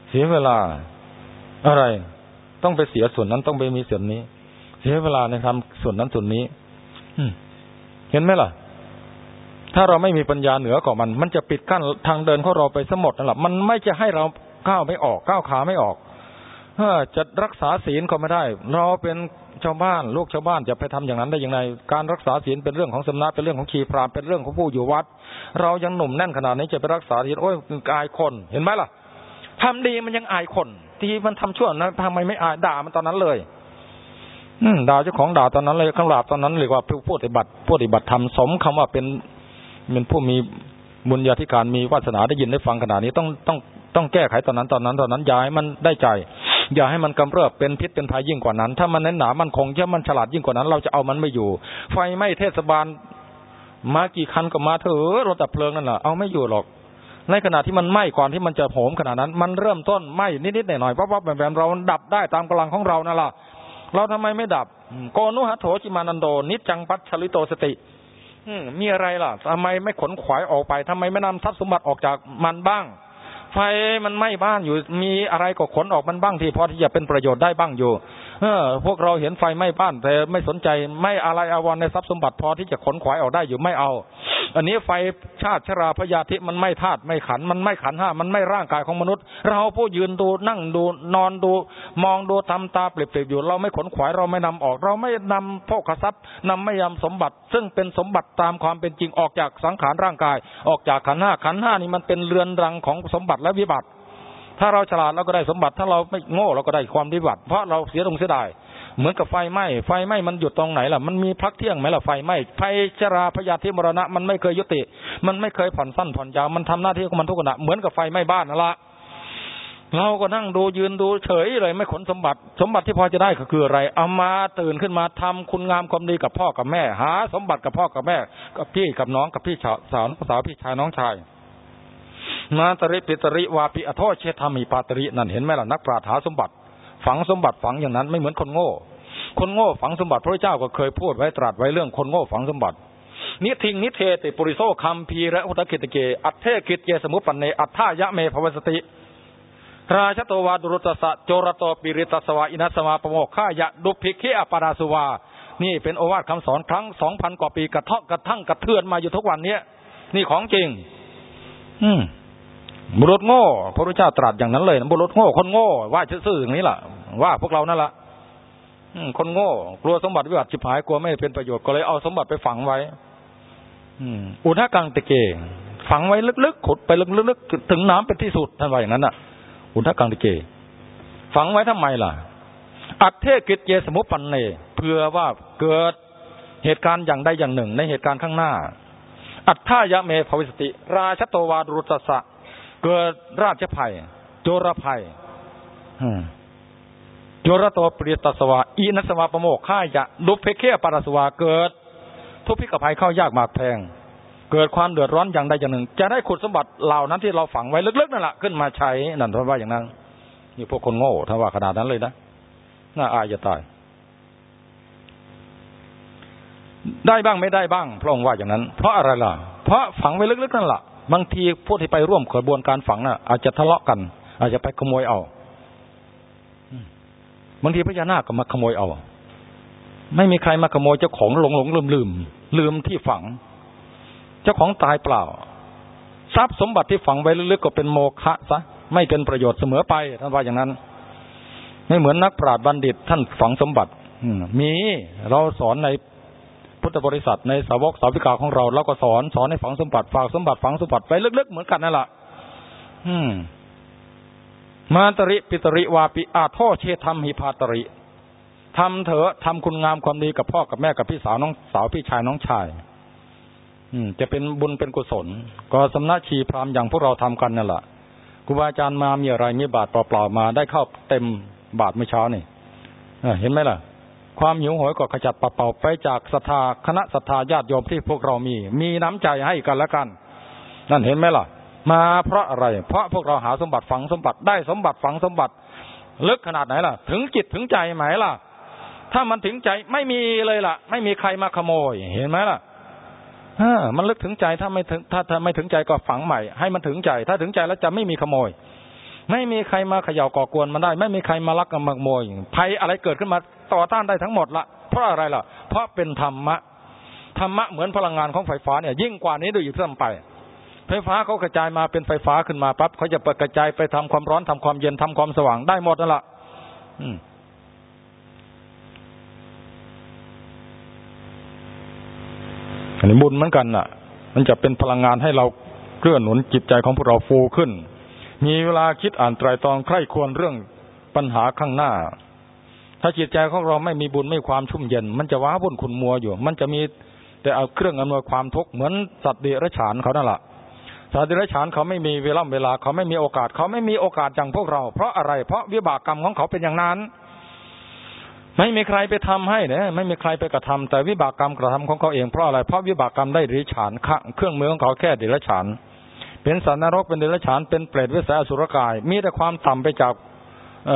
เสียเวลา อะไร ต้องไปเสียส่วนนั้นต้องไปมีส่วนนี้ เสียเวลาในทำส่วนนั้นส่วนนี้เห็นไหมล่ะถ้าเราไม่มีปัญญาเหนือกว่ามัน มันจะปิดกั้นทางเดินของเราไปสมดนั่นแหละ มันไม่จะให้เราก้าวไม่ออก ก้าวขาไม่ออก เอจะรักษาศีลก็ไม่ได้ เราเป็นชาวบ้านลูกชาวบ้านจะไปทำอย่างนั้นได้ยังไงการรักษาศีลเป็นเรื่องของสำนักเป็นเรื่องของขีพรามเป็นเรื่องของผู้อยู่วัด เรายังหนุ่มแน่นขนาดนี้จะไปรักษาศีลโอ้ยอายคนเห็นไหมล่ะทำดีมันยังอายคน ที่มันทำชั่วนะทำไมไม่อายด่ามันตอนนั้นเลยด่าเจ้าของด่าตอนนั้นเลยข้างหลาบตอนนั้นเรียกว่าผู้ปฏิบัติผู้ปฏิบัติธรรมสมคำว่าเป็นเป็นผู้มีบุญญาธิการมีวาสนาได้ยินได้ฟังขนาดนี้ต้องต้องต้องแก้ไขตอนนั้นตอนนั้นตอนนั้นย่าให้มันได้ใจ อย่าให้มันกำเริบเป็นพิษเป็นภัยยิ่งกว่านั้น ถ้ามันแน่นหนามันคงถ้ามันฉลาดยิ่งกว่านั้น เราจะเอามันไม่อยู่ ไฟไหม้เทศบาลมากี่คันก็มาเถอะรถดับเพลิงนั่นแหละเอาไม่อยู่หรอก ในขณะที่มันไหม้ก่อนที่มันจะโหมขนาดนั้น มันเริ่มต้นไหม้นิดๆหน่อยๆปั๊บๆแบบๆเราดับได้ตามกำลังของเรานั่นแหละเราทำไมไม่ดับโกนุหัตโถจิมานันโด นิจังปัจฉลิโตสติมีอะไรล่ะทำไมไม่ขนขวายออกไปทำไมไม่นำทรัพย์สมบัติออกจากมันบ้าง ไฟมันไหม้บ้านอยู่ มีอะไรก็ขนออกมันบ้างที่พอที่จะเป็นประโยชน์ได้บ้างอยู่ เออ พวกเราเห็นไฟไหม้บ้านแต่ไม่สนใจไม่อะไรอาวรในทรัพย์สมบัติพอที่จะขนขวายออกได้อยู่ไม่เอา อันนี้ไฟชาติชราพยาธิมันไม่ธาตุไม่ขัน มันไม่ขันห้ามันไม่ร่างกายของมนุษย์ เราผู้ยืนดูนั่งดูนอนดู มองดูทำตาเปรียบๆอยู่ เราไม่ขนขวายเราไม่นำออก เราไม่นำโภคทรัพย์นำไม่ยำสมบัติ ซึ่งเป็นสมบัติตามความเป็นจริงออกจากสังขารร่างกาย ออกจากขันห้าขันห้านี่มันเป็นเรือนรังของสมบัติและวิบัติ ถ้าเราฉลาดเราก็ได้สมบัติถ้าเราไม่โง่เราก็ได้ความวิบัติ เพราะเราเสียตรงเสียดาย เหมือนกับไฟไหม้ไฟไหม้มันหยุดตรงไหนล่ะ มันมีพักเที่ยงไหมล่ะไฟไหม้ไฟชราพยาธิมรณะ มันไม่เคยยุติ มันไม่เคยผ่อนสั้นผ่อนยาวมันทำหน้าที่ของมันทุกขณะเหมือนกับไฟไหม้บ้านนั่นละเราก็นั่งดูยืนดูเฉยเลย ไม่ขนสมบัติ สมบัติที่พอจะได้ก็คืออะไรเอามาตื่นขึ้นมาทำคุณงามความดีกับพ่อกับแม่ หา สมบัติกับพ่อกับแม่ กับพี่กับน้องกับพี่สาวสาวพี่ชายน้องชายนาตริปิตริวาปิอโทเชธามีปาตรินั่นเห็นไหมล่ะนักปราถาสมบัติ ฝังสมบัติฝังอย่างนั้นไม่เหมือนคนโง่ คนโง่ฝังสมบัติพระเจ้าก็เคยพูดไว้ตรัสไว้เรื่องคนโง่ฝังสมบัติ นิธิงนิเธติปุริโส คัมภีเร โอทะกันติเก อัตเถ กิจเจ สมุปปันเนอัตถายะเมภวิสสติ ราชโตวา ทุรุตตัสสะโจรโตปีฬิตัสสะ วาอิณัสสะ วาปโมกขายะ ทุพภิกเข อาปทาสุวา นี่เป็นโอวาทคำสอนครั้งสองพันกว่าปีกระเทาะกระทั่งกระเทือนมาอยู่ทุกวันเนี้ยนี่ของจริง อืม บุรุษโง่พระพุทธเจ้าตรัสอย่างนั้นเลยบุรุษโง่คนโง่ว่าซื่ออย่างนี้ล่ะ ว่าพวกเรานั่นละคนโง่ กลัวสมบัติวิบัติจิบหายกลัวไม่เป็นประโยชน์ก็เลยเอาสมบัติไปฝังไว้อุทากังตะเก ฝังไว้ลึกๆขุดไปลึกๆถึงน้ำเป็นที่สุดท่านว่าอย่างนั้นอะ อุทากังตะเก ฝังไว้ทำไมล่ะ อัตเทกิจเยสมุปปันเนเพื่อว่าเกิดเหตุการณ์อย่างใดอย่างหนึ่ง ในเหตุการณ์ข้างหน้า อัฏฐายะเมภวิสติ ราชโตวาดุตสะ เกิดราชภัย โจรภัยโจรโตปริตสวาอีนัสวาประโมกข้ายะลุเพเคปารสวาเกิด ทุพพิกภัยเข้ายากมากแพง เกิดความเดือดร้อนอย่างใดอย่างหนึ่ง จะได้ขุดสมบัติเหล่านั้นที่เราฝังไว้ลึกๆนั่นแหละขึ้นมาใช้นั่นเพราะว่าอย่างนั้นนี่พวกคนโง่ถ้าว่าขนาดนั้นเลยนะน่าอายจะตาย ได้บ้างไม่ได้บ้างพระองค์ว่าอย่างนั้น เพราะอะไรล่ะ เพราะฝังไว้ลึกๆนั่นแหละ บางทีผู้ที่ไปร่วมกระบวนการฝังน่ะ อาจจะทะเลาะกัน อาจจะไปขโมยเอาบางทีพญานาคก็มาขโมยเอา ไม่มีใครมาขโมยเจ้าของหลงหลงลืมลืมลืมที่ฝัง เจ้าของตายเปล่า ทรัพย์สมบัติที่ฝังไว้ลึกๆก็เป็นโมฆะซะไม่เป็นประโยชน์เสมอไปท่านว่าอย่างนั้น ไม่เหมือนนักปราชญ์บัณฑิตท่านฝังสมบัติมีเราสอนใน พุทธบริษัทในสาวกสาวิกาของเราเราก็สอนสอนให้ฝังสมบัติฝากสมบัติฝังสมบัติไว้ลึกๆเหมือนกันนั่นแหละอืมมาตริปิตริวาปิอาโทเชธรรมหิพาตริทำเถอะทำคุณงามความดีกับพ่อกับแม่กับพี่สาวน้องสาวพี่ชายน้องชาย อืม จะเป็นบุญเป็นกุศล ก็สำนักชีพรามอย่างพวกเราทำกันนั่นแหละครูบาอาจารย์มามีอะไรมีบาทเปล่าๆมาได้เข้าเต็มบาทเมื่อเช้านี่เห็นไหมล่ะ ความหิวโหยก็ขจัดปัดเป่าไปจากศรัทธาคณะศรัทธาญาติโยมที่พวกเรามี มีน้ำใจให้กันแล้วกัน นั่นเห็นไหมล่ะ มาเพราะอะไร เพราะพวกเราหาสมบัติฝังสมบัติได้สมบัติฝังสมบัติลึกขนาดไหนล่ะ ถึงจิตถึงใจไหมล่ะ ถ้ามันถึงใจไม่มีเลยล่ะ ไม่มีใครมาขโมย เห็นไหมล่ะมันลึกถึงใจถ้าไม่ถึงถ้าถ้าไม่ถึงใจก็ฝังใหม่ ให้มันถึงใจ ถ้าถึงใจแล้วจะไม่มีขโมย ไม่มีใครมาเขย่าก่อกวนมันได้ ไม่มีใครมาลักมาขโมยภัยอะไรเกิดขึ้นมาต่อต้านได้ทั้งหมดละเพราะอะไรล่ะ เพราะเป็นธรรมะธรรมะเหมือนพลังงานของไฟฟ้าเนี่ย ยิ่งกว่านี้ด้วยอีกซ้ำไป ไฟฟ้าเขากระจายมาเป็นไฟฟ้าขึ้นมาปั๊บเขาจะเปิดกระจายไปทำความร้อนทำความเย็นทำความสว่างได้หมดนั่นแหละอันนี้บุญเหมือนกันน่ะ มันจะเป็นพลังงานให้เราเกื้อหนุนจิตใจของพวกเราฟูขึ้น มีเวลาคิดอ่านไตรตรองใคร่ควรเรื่องปัญหาข้างหน้า ถ้าจิตใจของเราไม่มีบุญไม่ความชุ่มเย็น มันจะว้าวุ่นขุนมัวอยู่ มันจะมีแต่เอาเครื่องอำนวยความทุกข์เหมือนสัตว์เดรัจฉานเขานั่นแหละสัตว์เดรัจฉานเขาไม่มีเวลาเวลาเขาไม่มีโอกาส เขาไม่มีโอกาสอย่างพวกเรา เพราะอะไร เพราะวิบากกรรมของเขาเป็นอย่างนั้น ไม่มีใครไปทำให้เนี่ยไม่มีใครไปกระทำแต่วิบากกรรมกระทำของเขาเองเพราะอะไรเพราะวิบากกรรมได้เดรัจฉานเครื่องมือของเขาแค่เดรัจฉาน เป็นสัตว์นรกเป็นเดรัจฉานเป็นเปรตวิสัยอสุรกาย มีแต่ความต่ำไปจากเอ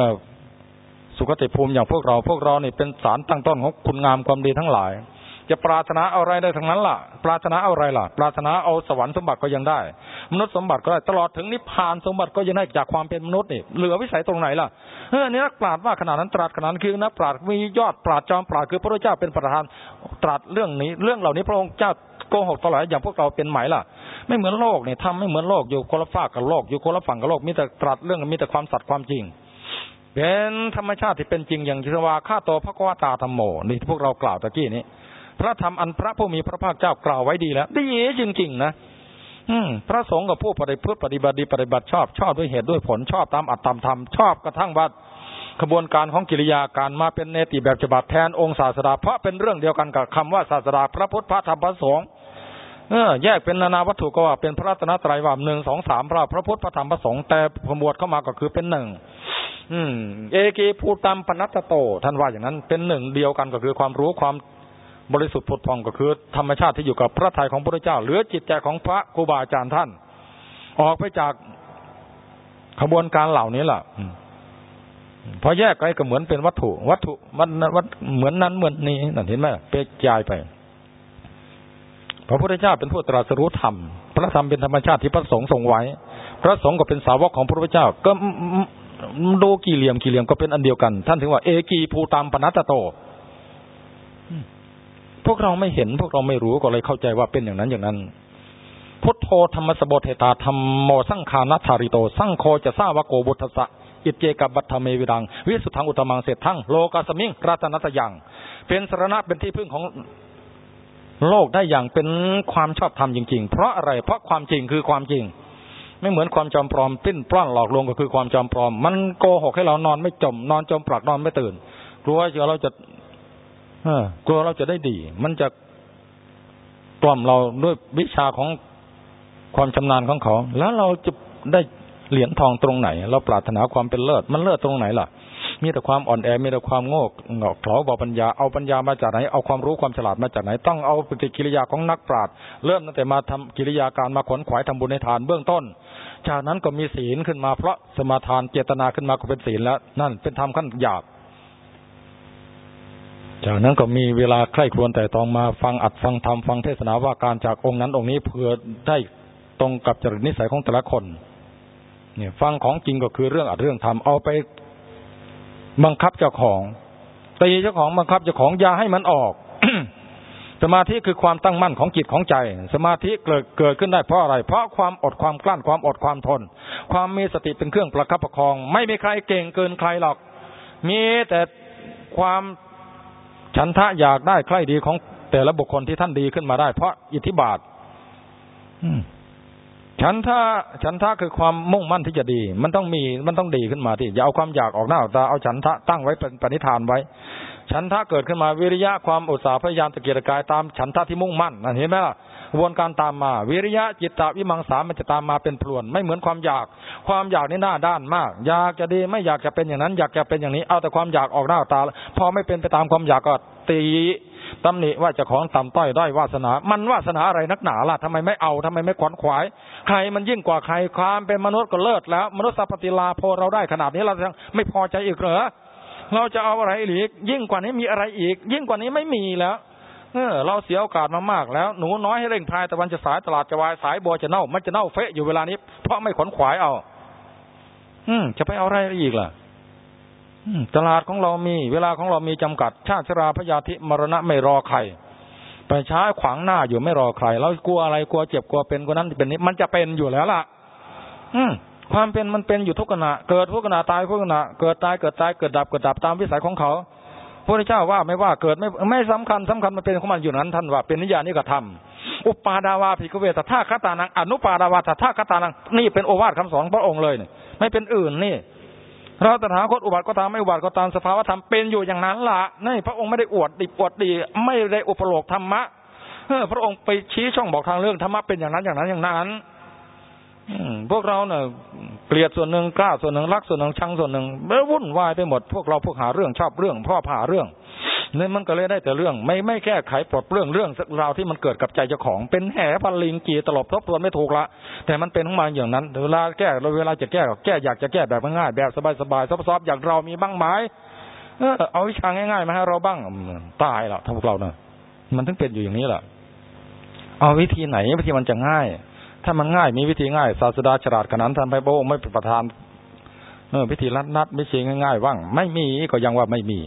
สุขติภูมิอย่างพวกเรา พวกเราเนี่เป็นสารตั้งต้นของคุณงามความดีทั้งหลาย จะปรารถนาอะไรได้ทั้งนั้นล่ะ ปรารถนาอะไรล่ะ ปรารถนาเอาสวรรค์สมบัติก็ยังได้ มนุษย์สมบัติก็ได้ตลอดถึงนิพพานสมบัติก็ยังได้จากความเป็นมนุษย์นี่เหลือวิสัยตรงไหนล่ะเออนี่นักปราชญ์ว่าขนาดนั้นตรัสขนาดนั้นคือนักปราชญ์มียอดปราชญ์จอมปราชญ์คือพระเจ้าเป็นประธานตรัสเรื่องนี้ เรื่องเหล่านี้พระองค์เจ้าโกหกตลอดอย่างพวกเราเป็นไหมล่ะ ไม่เหมือนโลกเนี่ยทำไม่เหมือนโลกอยู่คนละฝากกับโลกอยู่คนละฝั่งกับโลกมีแต่ตรัสเรื่องมีแต่ความสัตย์ความจริงเป็นธรรมชาติที่เป็นจริงอย่างที่ว่าข้าโตพระกวาตาธรรมโมนี่พวกเรากล่าวตะกี้นี้ พระธรรมอันพระผู้มีพระภาคเจ้ากล่าวไว้ดีแล้วดีจริงๆนะอืมพระสงฆ์กับผู้ปฏิพฤติปฏิบัติปฏิบัติชอบชอบด้วยเหตุด้วยผลชอบตามอัตตามธรรมชอบกระทั่งว่าขบวนการของกิริยาการมาเป็นเนติแบบฉบับแทนองค์ศาสดาเพราะเป็นเรื่องเดียวกันกับคำว่าศาสดาพระพุทธพระธรรมพระสงฆ์ เออแยกเป็นนานาวัตถุก็ว่าเป็นพระรัตนตรัยว่าหนึ่งสองสามพระพระพุทธพระธรรมพระสงฆ์แต่ขมวดเข้ามาก็คือเป็นหนึ่งอืม เอกีภูตัมปนัตโต ท่านว่าอย่างนั้นเป็นหนึ่งเดียวกันก็คือความรู้ความบริสุทธิ์ผุดพองก็คือ ธรรมชาติที่อยู่กับพระทัยของพระเจ้า เหลือจิตใจของพระครูบาอาจารย์ท่าน ออกไปจากขบวนการเหล่านี้ล่ะพอแยกไปก็เหมือนเป็นวัตถุ วัตถุมันวัดเหมือนนั้นเหมือนนี้นั่นเห็นไหมเปจายไป พระพุทธเจ้าเป็นผู้ตรัสรู้ธรรม พระธรรมเป็นธรรมชาติที่พระสงฆ์ทรงไว้ พระสงฆ์ก็เป็นสาวกของพระพุทธเจ้า ก็ดูกี่เหลี่ยมกี่เหลี่ยมก็เป็นอันเดียวกัน ท่านถึงว่าเอกีภูตามปนัตโต พวกเราไม่เห็นพวกเราไม่รู้ก็เลยเข้าใจว่าเป็นอย่างนั้นอย่างนั้นพุทโธธรรมสบเทตาธรรมโมสังขานัทาริโต สังโคจะทราวโกบุตสะอิเจกับบัตเมวิดัง วิสุทธังอุตมังเสร็จทั้งโลกาสมิงรัตนัตยัง เป็นสรณะเป็นที่พึ่งของ โลกได้อย่างเป็นความชอบธรรมจริง ๆ เพราะอะไร เพราะความจริงคือความจริง ไม่เหมือนความจอมปลอมปิ้นปล้อนหลอกลวงก็คือความจอมปลอม มันโกหกให้เรานอนไม่จม นอนจมปลักนอนไม่ตื่น กลัวว่าเราจะกลัวเราจะได้ดี มันจะกล่อมเราด้วยวิชาของความชำนาญของเขา แล้วเราจะได้เหรียญทองตรงไหน เราปรารถนาความเป็นเลิศ มันเลิศตรงไหนล่ะ มีแต่ความอ่อนแอมีแต่ความโง่เงาเขลาบอปัญญาเอาปัญญามาจากไหนเอาความรู้ความฉลาดมาจากไหน ต้องเอาปฏิกิริยาของนักปราชญ์เริ่มตั้งแต่มาทำกิริยาการมาขนขวายทำบุญในทานเบื้องต้น จากนั้นก็มีศีลขึ้นมาเพราะสมาทานเจตนาขึ้นมาก็เป็นศีลแล้ว นั่นเป็นธรรมขั้นหยาบจากนั้นก็มีเวลาใคร่ครวญแต่ตองมาฟังอัดฟังธรรมฟังเทศนาว่าการจากองค์นั้นองค์นี้เพื่อได้ตรงกับจริตนิสัยของแต่ละคน เนี่ย ฟังของจริงก็คือเรื่องอัดเรื่องทำเอาไป บังคับเจ้าของตีเจ้าของบังคับเจ้าของยาให้มันออกสมาธิคือความตั้งมั่นของจิตของใจ สมาธิเกิดเกิดขึ้นได้เพราะอะไร เพราะความอดความกลั้นความอดความทน ความมีสติเป็นเครื่องประคับประคอง ไม่มีใครเก่งเกินใครหรอก มีแต่ความฉันทะอยากได้ใครดีของแต่ละบุคคลที่ท่านดีขึ้นมาได้ เพราะอิทธิบาท ฉันทะฉันทะคือความมุ่งมั่นที่จะดี มันต้องมีมันต้องดีขึ้นมาที่อย่าเอาความอยากออกหน้าออกตาเอาฉันทะตั้งไว้เป็นปณิธานไว้ ฉันทะเกิดขึ้นมาวิริยะความอุตสาห์พยายามตะเกียกตะกายตาม ฉันทะที่มุ่งมั่นนั่นเห็นไหมล่ะวนการตามมา วิริยะจิตตวิมังสามันจะตามมาเป็นพลวน ไม่เหมือนความอยาก ความอยากนี่หน้าด้านมาก อยากจะดีไม่อยากจะเป็นอย่างนั้น อยากจะเป็นอย่างนี้เอาแต่ความอยากออกหน้าออกตา พอไม่เป็นไปตามความอยากก็ตี ตำหนิว่าจะของต่ำต้อยด้อยวาสนา มันวาสนาอะไรนักหนาล่ะทำไมไม่เอาทำไมไม่ขวนขวาย ใครมันยิ่งกว่าใครความเป็นมนุษย์ก็เลิศแล้ว มนุษย์สัพติลาโพเราได้ขนาดนี้เรายังไม่พอใจอีกเหรอเราจะเอาอะไรอีก ยิ่งกว่านี้มีอะไรอีก ยิ่งกว่านี้ไม่มีแล้วเออเราเสียโอกาสมามากแล้วหนูน้อยให้เร่งพายตะวันจะสายตลาดจะวายสายบัวจะเน่ามันจะเน่าเฟะอยู่เวลานี้ เพราะไม่ขนขวายเอา อืมจะไปเอาอะไรอีกล่ะ ตลาดของเรามี เวลาของเรามีจำกัด ชาติชราพยาธิมรณะไม่รอใครไปช้ขวางหน้าอยู่ไม่รอใครเรากลัวอะไรกลัวเจ็บกลัวเป็นกลัวนั้นเป็นนี้ มันจะเป็นอยู่แล้วล่ะ อืมความเป็นมันเป็นอยู่ทุกขณะ เกิดทุกขณะตายทุกขณะ เกิดตายเกิดตายเกิดดับเกิดดับตามวิสัยของเขาพระเจ้าว่าไม่ว่าเกิดไม่ไม่สำคัญสำคัญมันเป็นของมันอยู่นั้นท่านว่าเป็นนิยานิกระทำอุปาดาวาภิกเวตท่าคตานังอนุปาดาวาท่าคตานังนี่เป็นโอวาทคำสอนพระองค์เลยเนี่ยไม่เป็นอื่นนี่ เราตถาคตอุบัติก็ตามไม่อุบัติก็ตามสภาวธรรมเป็นอยู่อย่างนั้นละนี่พระองค์ไม่ได้อวดดิบอวดดี ไม่ได้อุปโลกธรรมะพระองค์ไปชี้ช่องบอกทางเรื่องธรรมะเป็นอย่างนั้นอย่างนั้นอย่างนั้นพวกเราเนี่ยเกลียดส่วนหนึ่งกล้าส่วนหนึ่งรักส่วนหนึ่งชังส่วนหนึ่งเบ้วุ่นวายไปหมดพวกเราพวกหาเรื่องชอบเรื่องพ่อผ่าเรื่อง เนี่ยมันก็เลยได้แต่เรื่อง ไม่ไม่แก้ไขปลดเรื่องเรื่องราวที่มันเกิดกับใจเจ้าของ เป็นแห่พันลิงกีตลบทบทวนไม่ถูกละ แต่มันเป็นของมันอย่างนั้นเวลาแก้เวลาจะแก้แก้อยากจะแก้แบบง่ายแบบสบายๆซอฟๆอย่างเรามีบ้างไหมเออเอาวิชาง่ายๆมาให้เราบ้างตายละทั้งพวกเราเนะมันถึงเป็นอยู่อย่างนี้แหละเอาวิธีไหนวิธีมันจะง่าย ถ้ามันง่ายมีวิธีง่าย ศาสดาฉลาดขนาดท่านไปโบไม่เป็นประธานเออวิธีรัดนัดไม่ใช่ง่ายๆว่าง ไม่มีก็ยังว่าไม่มี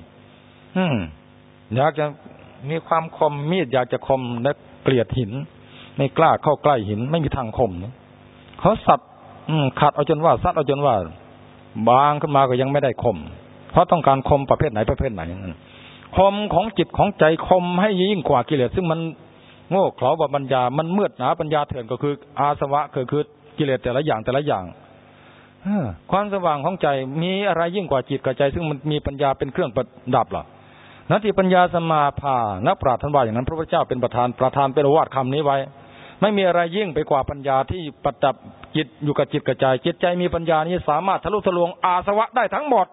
อืม อยากจะมีความคมมีดอยากจะคมและเกลียดหิน ไม่กล้าเข้าใกล้หิน ไม่มีทางคมเขาสัตว์ขัดเอาจนว่าสัตว์เอาจนว่า บางขึ้นมาก็ยังไม่ได้คม เพราะต้องการคมประเภทไหนประเภทไหนคมของจิตของใจคมให้ยิ่งกว่ากิเลสซึ่งมันโง่เขลาบปัญญา มันมืดหนาปัญญาเถื่อนก็คือ อาสวะคือคือกิเลสแต่ละอย่างแต่ละอย่างความสว่างของใจมีอะไรยิ่งกว่าจิตกับใจ ซึ่งมันมีปัญญาเป็นเครื่องประดับหรอ นัตติปัญญาสมาภานักปราชญ์ท่านว่าอย่างนั้น พระพุทธเจ้าเป็นประธานประธานเป็นวาดคำนี้ไว้ ไม่มีอะไรยิ่งไปกว่าปัญญาที่ประดับจิตอยู่กับจิตกับใจจิตใจมีปัญญานี้สามารถทะลุทะลวงอาสวะได้ทั้งหมด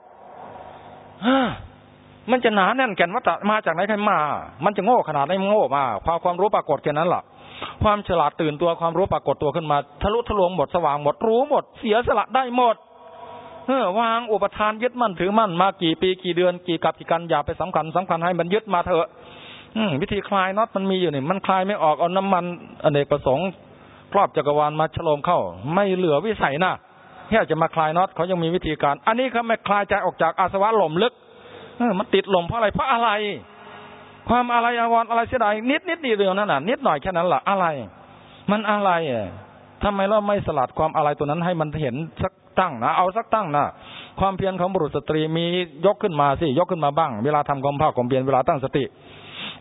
มันจะหนาแน่นแก่นวัตมาจากไหนใครมา มันจะโง่ขนาดไหนโง่มาความความรู้ปรากฏแค่นั้นหละความฉลาดตื่นตัวความรู้ปรากฏตัวขึ้นมา ทะลุทะลวงหมดสว่างหมดรู้หมด เสียสละได้หมด เออวางอุปทานยึดมั่นถือมั่นมากี่ปีกี่เดือนกี่กับกี่กันอย่าไปสำคัญสำคัญให้มันยึดมาเถอะวิธีคลายน็อตมันมีอยู่นี่มันคลายไม่ออกเอาน้ำมันอเนกประสงค์ครอบจักรวาลมาฉลมเข้า ไม่เหลือวิสัยนะแค่จะมาคลายน็อตเขายังมีวิธีการ อันนี้เขาไม่คลายใจออกจากอาสวะหล่มลึกเออมันติดหล่มเพราะอะไรเพราะอะไร ความอะไรอาวรอะไรเสียดายนิดนิดเดียวนั่นน่ะนิดหน่อยแค่นั้นแหละอะไร มันอะไรอะทำไมเราไม่สลัดความอะไรตัวนั้นให้มันเห็นสัก ตั้งนะเอาสักตั้งนะความเพียรของบุรุษสตรีมียกขึ้นมาสิยกขึ้นมาบ้าง เวลาทำความภาคความเพียรเวลาตั้งสติ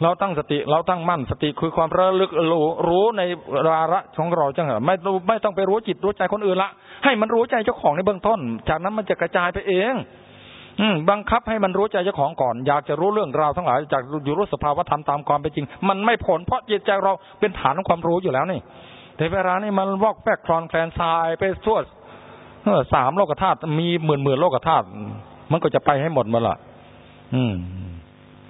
เราตั้งสติ เราตั้งมั่นสติคือความระลึกรู้รู้ในวาระของเราจังเหรอไม่ไม่ต้องไปรู้จิตรู้ใจคนอื่นละให้มันรู้ใจเจ้าของในเบื้องต้น จากนั้นมันจะกระจายไปเองอืบังคับให้มันรู้ใจเจ้าของก่อน อยากจะรู้เรื่องราวทั้งหลายจากอยู่รู้สภาวะธรรมตามความเป็นจริง มันไม่ผลเพราะจิตใจเราเป็นฐานของความรู้อยู่แล้วนี่แต่เวลานี่มันวอกแฝกคลอนแคลนทรายไปทั่ว สามโลกธาตุมีหมื่นหมื่นโลกธาตุมันก็จะไปให้หมดมาละอืม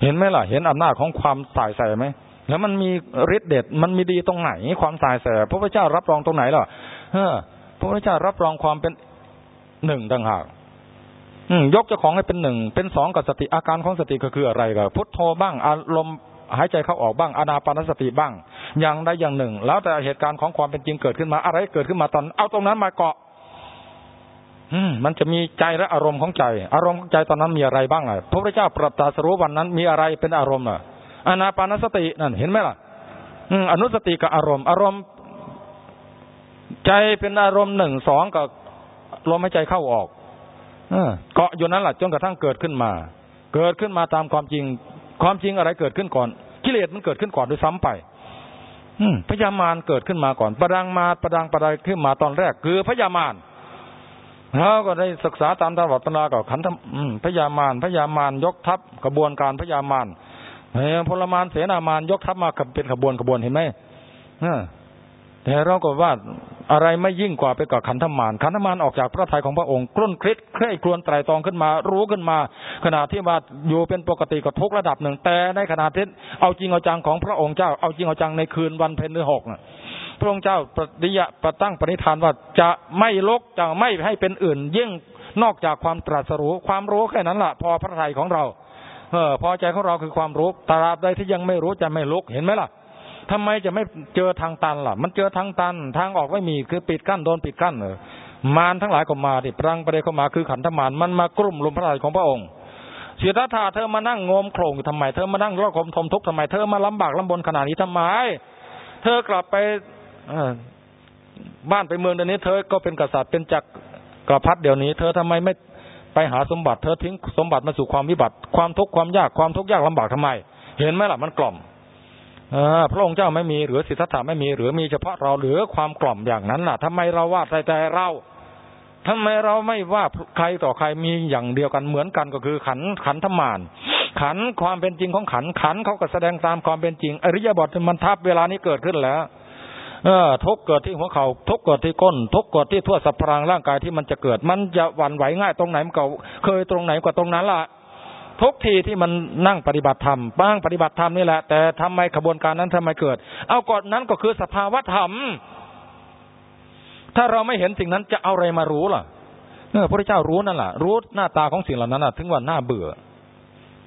เห็นไหมล่ะ เห็นอำนาจของความสายแสไหมแล้วมันมีฤทธิ์เด็ดมันมีดีตรงไหน ความสายแสพระพุทธเจ้ารับรองตรงไหนล่ะเออพระพุทธเจ้ารับรองความเป็นหนึ่งต่างหากยกเจ้าของให้เป็นหนึ่ง เป็นสองกับสติอาการของสติก็คืออะไรก็พุทโธบ้างอารมณ์หายใจเข้าออกบ้างอานาปานสติบ้าง อย่างใดอย่างหนึ่ง แล้วแต่เหตุการณ์ของความเป็นจริงเกิดขึ้นมาอะไรเกิดขึ้นมาตอน เอาตรงนั้นมาเกาะ มันจะมีใจและอารมณ์ของใจ อารมณ์ของใจตอนนั้นมีอะไรบ้างอะพระพุทธเจ้าปรับตาสรู้วันนั้นมีอะไรเป็นอารมณ์อะอานาปานสตินั่นเห็นไหมล่ะอืมอนุสติกับอารมณ์ อารมณ์ ใจเป็นอารมณ์หนึ่งสองกับลมหายใจเข้าออกเกาะอยู่นั้นแหละจนกระทั่งเกิดขึ้นมา เกิดขึ้นมาตามความจริง ความจริงอะไรเกิดขึ้นก่อนกิเลสมันเกิดขึ้นก่อนด้วยซ้ำไป อืพยามารเกิดขึ้นมาก่อน ประดังมาประดังประดังขึ้นมาตอนแรก คือพยามาร เราก็ได้ศึกษาตามตลอดตนากับขันธพยามารพยามารยกทัพกระบวนการพยามารพลมานเสนามานยกทัพมาเป็นขบวนขบวนเห็นไหมแต่เราก็ว่าอะไรไม่ยิ่งกว่าไปกับขันธมารขันธมารออกจากพระทัยของพระองค์กลุ้นคลิดเคร่ครวนไตรตองขึ้นมา รู้ขึ้นมา ขณะที่ว่าอยู่เป็นปกติก็ทุกระดับหนึ่ง แต่ในขณะที่เอาจริงเอาจังของพระองค์เจ้าเอาจริงเอาจังในคืนวันเพ็ญเดือนหก พระองค์เจ้าปฏิยะประตั้งปณิธานว่าจะไม่ลกจะไม่ให้เป็นอื่น ยิ่งนอกจากความตรัสรู้ความรู้แค่นั้นแหละพอพระทัยของเรา เออ พอใจของเราคือความรู้ตราบใดที่ยังไม่รู้จะไม่ลุกเห็นไหมล่ะทำไมจะไม่เจอทางตันล่ะ มันเจอทางตัน ทางออกไม่มีคือปิดกั้นโดนปิดกั้นเออมารทั้งหลายก็มาดิปรังประเดเข้ามาคือขันธมารมันมากลุ่มลมพระทัยของพระองค์เสียท่าเธอมานั่งงมโครงทำไม เธอมานั่งร้องคมทมทุกทำไม เธอมาลำบากลำบนขนาดนี้ทำไม เธอกลับไป บ้านไปเมืองเดี๋ยวนี้เธอก็เป็นกษัตริย์เป็นจักรกระพัดเดี๋ยวนี้ เธอทำไมไม่ไปหาสมบัติเธอทิ้งสมบัติมาสู่ความวิบัติ ความทุกข์ความยากความทุกข์ยากลำบากทำไม เห็นไหมล่ะมันกล่อมพระองค์เจ้าไม่มีหรือสิทธัตถะไม่มีหรือมีเฉพาะเราหรือความกล่อมอย่างนั้นล่ะทำไมเราว่าใจแต่เราทำไมเราไม่ว่าใครต่อใครมีอย่างเดียวกันเหมือนกันก็คือขันขันธมานขันความเป็นจริงของขันขันเขาก็แสดงตามความเป็นจริง อริยบทมันทับเวลานี้เกิดขึ้นแล้ว เออทุกเกิดที่หัวเขา่าทุกเกิดที่ก้น ทุกเกิดที่ทั่วสัพพรางร่างกายที่มันจะเกิด มันจะหวั่นไหวง่ายตรงไหนมันก็เคยตรงไหนกว่าตรงนั้นล่ะทุกทีที่มันนั่งปฏิบัติธรรมบ้างปฏิบัติธรรมนี่แหละ แต่ทำไมขบวนการนั้นทำไมเกิด เอาก่อนนั้นก็คือสภาวะธรรม ถ้าเราไม่เห็นสิ่งนั้นจะเอาอะไรมารู้ล่ะเออพระเจ้ารู้นั่นแหละรู้หน้าตาของสิ่งเหล่านั้นนะถึงว่าหน้าเบื่อ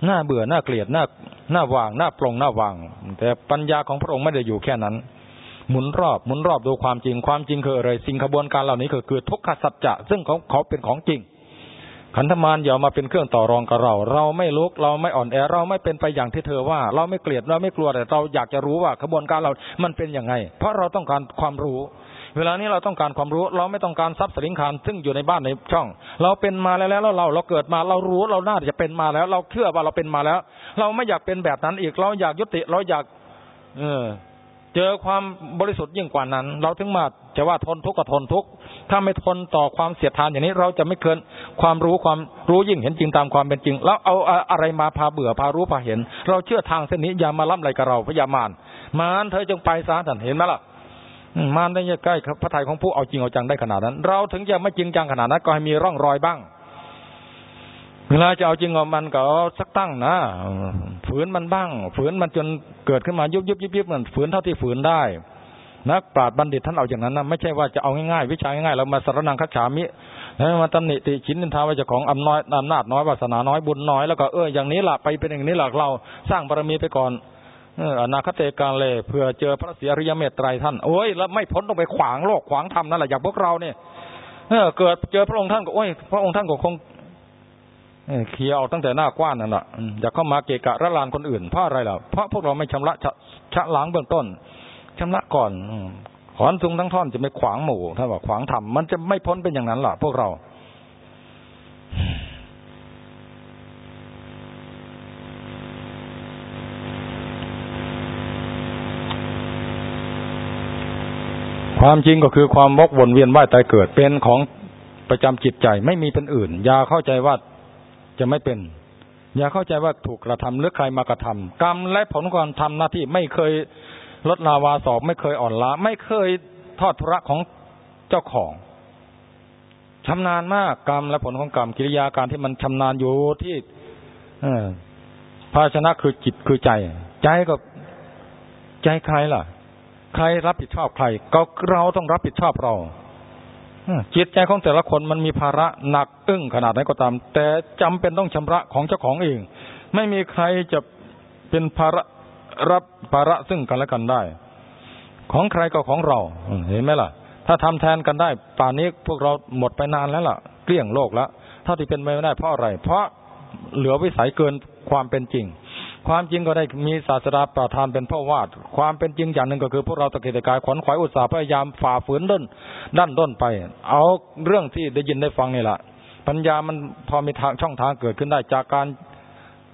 หน้าเบื่อหน้าเกลียดหน้าหน้าวาง หน้าปรงหน้าวาง แต่ปัญญาของพระองค์ไม่ได้อยู่แค่นั้น หมุนรอบหมุนรอบดูความจริงความจริงคืออะไรสิ่งขบวนการเหล่านี้คือคือทุกขสัจจะซึ่งเขาเขาเป็นของจริง ขันธมารอย่ามาเป็นเครื่องต่อรองกับเรา เราไม่ลุกเราไม่อ่อนแอเราไม่เป็นไปอย่างที่เธอว่า เราไม่เกลียดเราไม่กลัวแต่เราอยากจะรู้ว่าขบวนการเรามันเป็นยังไง เพราะเราต้องการความรู้เวลานี้เราต้องการความรู้เราไม่ต้องการทรัพย์สินคารซึ่งอยู่ในบ้านในช่อง เราเป็นมาแล้วแล้วเราเราเกิดมาเรารู้เราน่าจะเป็นมาแล้ว เราเชื่อว่าเราเป็นมาแล้ว เราไม่อยากเป็นแบบนั้นอีกเราอยากยุติเราอยาก เออ เจอความบริสุทธิ์ยิ่งกว่านั้น เราถึงมาจะว่าทนทุกข์ก็ทนทุกข์ถ้าไม่ทนต่อความเสียดทานอย่างนี้ เราจะไม่เกินความรู้ความรู้ยิ่งเห็นจริงตามความเป็นจริง แล้วเอาอะไรมาพาเบื่อพารู้พาเห็น เราเชื่อทางเส้นนี้อย่ามาล้ำอะไรกับเราพยามารมารเธอจงไปซะท่านเห็นไหมล่ะมารได้ใกล้พระทัยของผู้เอาจริงเอาจังได้ขนาดนั้น เราถึงจะไม่จริงจังขนาดนั้นก็ให้มีร่องรอยบ้าง เวลาจะเอาจริงเอามันก็สักตั้งนะฝืนมันบ้าง ฝืนมันจนเกิดขึ้นมายุบยุบยุบยุบมันฝืนเท่าที่ฝืนได้นักปราชญ์บัณฑิตท่านเอาอย่างนั้นนะไม่ใช่ว่าจะเอาง่ายๆวิชาง่ายๆเรามาสารนังคัจฉามิแล้วมาตำหนิติชินนินทาว่าจะของอำน้อยอำนาจน้อยวาสนาน้อยบุญน้อยแล้วก็เอออย่างนี้ล่ะไปเป็นอย่างนี้หลักเราสร้างบารมีไปก่อนอนาคตเตกาเลยเผื่อเจอพระเสียริยเมตไตรท่านโอ้ยแล้วไม่พ้นต้องไปขวางโลกขวางธรรมนั่นแหละอย่างพวกเราเนี่ยเออเกิดเจอพระองค์ท่านก็โอ้ยพระองค์ท่านก็คง เคลียร์ออกตั้งแต่หน้ากว้านนั่นแหละอย่าเข้ามาเกะกะระลานคนอื่นเพราะอะไรล่ะเพราะพวกเราไม่ชำระชะล้างเบื้องต้นชำระก่อนขอนซุงทั้งท่อนจะไม่ขวางหมู่ถ้าว่าขวางทำมันจะไม่พ้นเป็นอย่างนั้นล่ะพวกเราความจริงก็คือความวกวนเวียนว่ายตายเกิดเป็นของประจำจิตใจไม่มีเป็นอื่น อย่าเข้าใจว่า จะไม่เป็น อย่าเข้าใจว่าถูกกระทำหรือใครมากระทำกรรมและผลก่อนทำหน้าที่ไม่เคยลดลาวาสอบไม่เคยอ่อนล้า ไม่เคยทอดทุระของเจ้าของชำนาญมากกรรมและผลของกรรมกิริยาการที่มันชำนาญอยู่ที่ภาชนะคือจิตคือใจ ใจก็ใจใครล่ะ ใครรับผิดชอบใครก็เราต้องรับผิดชอบเรา จิตใจของแต่ละคนมันมีภาระหนักอึ้งขนาดไหนก็ตาม แต่จำเป็นต้องชำระของเจ้าของเอง ไม่มีใครจะเป็นภาระรับภาระซึ่งกันและกันได้ ของใครก็ของเราเห็นไหมล่ะ ถ้าทำแทนกันได้ ป่านนี้พวกเราหมดไปนานแล้วล่ะ เกลี้ยงโลกแล้วเท่าที่เป็นไปไม่ได้เพราะอะไร เพราะเหลือวิสัยเกินความเป็นจริง ความจริงก็ได้มีศาสดาประทานเป็นพ่อวาดความเป็นจริงอย่างหนึ่งก็คือพวกเราตะเกียกกายขวนขวายอุตสาห์พยายามฝ่าฝืนด้นด้านด้นไป เอาเรื่องที่ได้ยินได้ฟังนี่แหละปัญญามันพอมีทางช่องทางเกิดขึ้นได้จากการ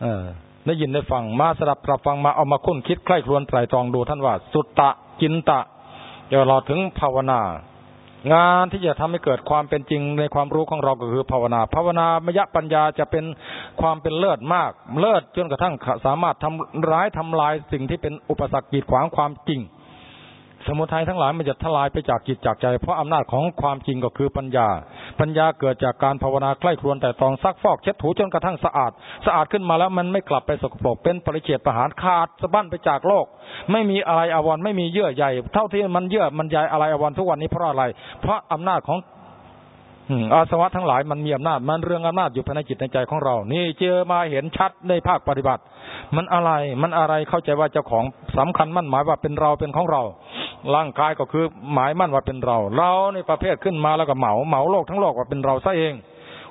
เออได้ยินได้ฟังมาสดับปรับฟังมาเอามาคุ้นคิดใคร่ครวญไตรตรองดูท่านว่า สุตตะจินตะเดี๋ยวเราถึงภาวนา งานที่จะทำให้เกิดความเป็นจริงในความรู้ของเราก็คือภาวนา ภาวนามยปัญญาจะเป็นความเป็นเลิศมาก เลิศจนกระทั่งสามารถทำร้ายทำลายสิ่งที่เป็นอุปสรรคกีดขวางความจริง สมุทัยทั้งหลายมันจะทลายไปจากจิตจากใจ เพราะอำนาจของความจริงก็คือปัญญา ปัญญาเกิดจากการภาวนาใกล้ครวนแต่ตองซักฟอกเช็ดถูจนกระทั่งสะอาด สะอาดขึ้นมาแล้วมันไม่กลับไปสกปรกเป็นปริเฉดประหารขาดสะบั้นไปจากโลก ไม่มีอะไรอววรไม่มีเยื่อใหญ่ เท่าที่มันเยื่อมันใหญ่อะไรอววรทุกวันนี้เพราะอะไร เพราะอำนาจของอาสวะทั้งหลายมันมีอำนาจมันเรื่องอำนาจอยู่ภายในจิตในใจของเรา นี่เจอมาเห็นชัดในภาคปฏิบัติ มันอะไร มันอะไรเข้าใจว่าเจ้าของสำคัญมั่นหมายว่าเป็นเราเป็นของเรา ร่างกายก็คือหมายมั่นว่าเป็นเรา เราในประเภทขึ้นมาแล้วก็เหมาเหมาโลกทั้งโลกว่าเป็นเราซะเอง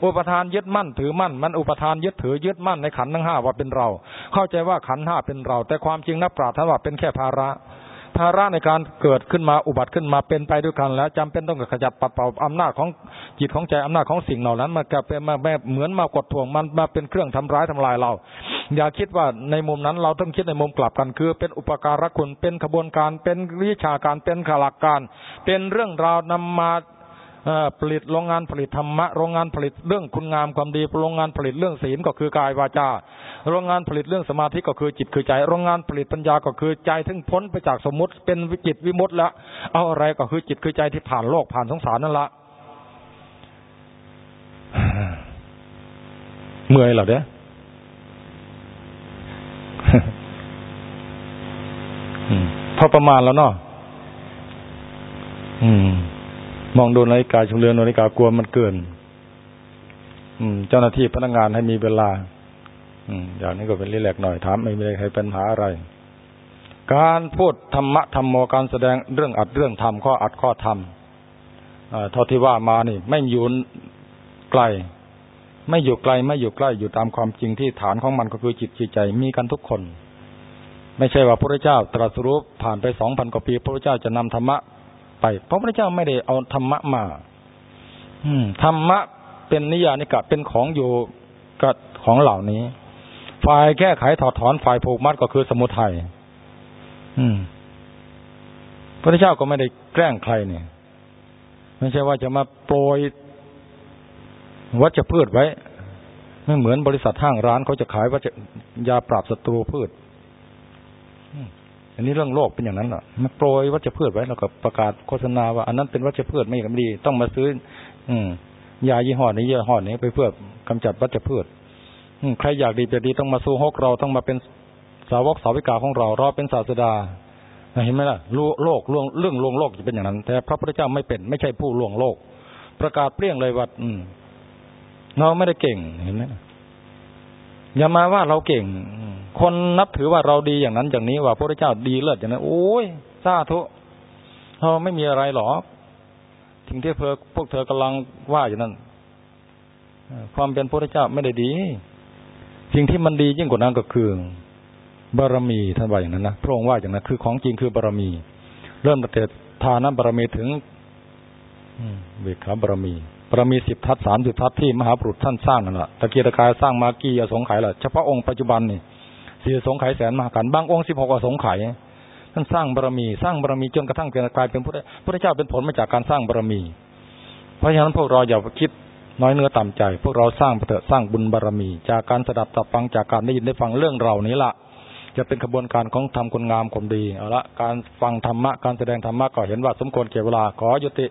อุปทานยึดมั่นถือมั่น มันอุปทานยึดถือยึดมั่นในขันทั้งห้าว่าเป็นเรา เข้าใจว่าขันห้าเป็นเรา แต่ความจริงนักปราชญ์ว่าเป็นแค่ภาระ ภาระในการเกิดขึ้นมาอุบัติขึ้นมาเป็นไปด้วยกัน แล้วจำเป็นต้องขจัดปัดเป่าอำนาจของจิตของใจอำนาจของสิ่งเหล่านั้นมากลายเป็นมาแบบเหมือนมากดท่วงมันมาเป็นเครื่องทำร้ายทำลายเรา อย่าคิดว่าในมุมนั้นเราต้องคิดในมุมกลับกันคือ เป็นอุปการะคุณเป็นขบวนการเป็นวิชาการเป็นขลักการ เป็นเรื่องราวนำมา ผลิตโรงงานผลิตธรรมะโรงงานผลิตเรื่องคุณงามความดีโรงงานผลิตเรื่องศีลก็คือกายวาจาโรงงานผลิตเรื่องสมาธิก็คือจิตคือใจ โรงงานผลิตปัญญาก็คือใจถึงพ้นไปจากสมมติเป็นจิตวิมุตต์แล้วเอาอะไรก็คือจิตคือใจที่ผ่านโลกผ่านสงสารนั่นละเมื่อยเหรอเด้พอประมาณแล้วเนาะอืม มองดูนาฬิกาชงเรือนนาฬิกากลัวมันเกิน อืม เจ้าหน้าที่พนักงานให้มีเวลา อืมอย่างนี้ก็เป็นรีแลกหน่อยถามไม่มีใครเป็นหาอะไร การพูดธรรมะธรรมโมการแสดงเรื่องอัดเรื่องทำข้ออัดข้อทำเท่าที่ว่ามานี่ ไม่อยู่ไกล ไม่อยู่ไกลไม่อยู่ใกล้อยู่ตามความจริงที่ฐานของมันก็คือจิตใจมีกันทุกคนไม่ใช่ว่าพระเจ้าตรัสรู้ผ่านไปสองพันกว่าปี พระเจ้าจะนำธรรมะ ไปเพราะพุทธเจ้าไม่ได้เอาธรรมะมา อืมธรรมะเป็นนิยานิกะเป็นของอยู่กับของเหล่านี้ ฝ่ายแก้ไขถอดถอนฝ่ายผูกมัดก็คือสมุทัยอืม พระเจ้าก็ไม่ได้แกล้งใครเนี่ย ไม่ใช่ว่าจะมาโปรยวัชพืชไว้ ไม่เหมือนบริษัทห้างร้านเขาจะขายวัชยาปราบศัตรูพืช อันนี้เรื่องโลกเป็นอย่างนั้นหรอมันโปรยวัชพืชไว้แล้วก็ประกาศโฆษณาว่าอันนั้นเป็นวัชพืชไม่ดี ต้องมาซื้อ อืมยายี่ห้อนี้ยี่ห้อนี้ไปเพื่อกำจัดวัชพืชใครอยากดีจะดีต้องมาสู้ฮกเราต้องมาเป็นสาวกสาวิกาของเราเราเป็นศาสดาเห็นไหมล่ะโลกลวงเรื่องลวงโลกจะเป็นอย่างนั้น แต่พระพุทธเจ้าไม่เป็นไม่ใช่ผู้ลวงโลก ประกาศเปรี้ยงเลยว่าอืมเราไม่ได้เก่งเห็นไหมอย่ามาว่าเราเก่ง คนนับถือว่าเราดีอย่างนั้นอย่างนี้ว่าพระเจ้าดีเลิศอย่างนั้นโอ้ยสาธุเราไม่มีอะไรหรอกถึงที่เพอพวกเธอกำลังว่าอย่างนั้นความเป็นพระเจ้าไม่ได้ดี สิ่งที่มันดียิ่งกว่านั้นก็คือบารมีท่านว่าอย่างนั้นนะพระองค์ว่าอย่างนั้นคือของจริงคือบารมี เริ่มตั้งแต่ทานบารมีถึงเวขาบารมีบารมีสิบทัศสามสิบทัศที่มหาบุรุษท่านสร้างนั่นแหละตะเกียรตะกายสร้างมากี่อสงไขยละเฉพาะองค์ปัจจุบันนี่ สี่สงไขยแสนมหากันบางองค์สิบหกอสงไขยท่านสร้างบารมี สร้างบารมีจนกระทั่งกลายเป็นพระพระเจ้าเป็นผลมาจากการสร้างบารมี เพราะฉะนั้นพวกเราอย่าคิดน้อยเนื้อต่ำใจ พวกเราสร้างเถอะสร้างบุญบารมี จากการสดับตับฟังจากการได้ยินได้ฟังเรื่องเรานี้ละจะเป็นขบวนการของทำคนงามคนดีเอาละการฟังธรรมะการแสดงธรรมะก็เห็นว่าสมควรเก็บเวลาขอยุติ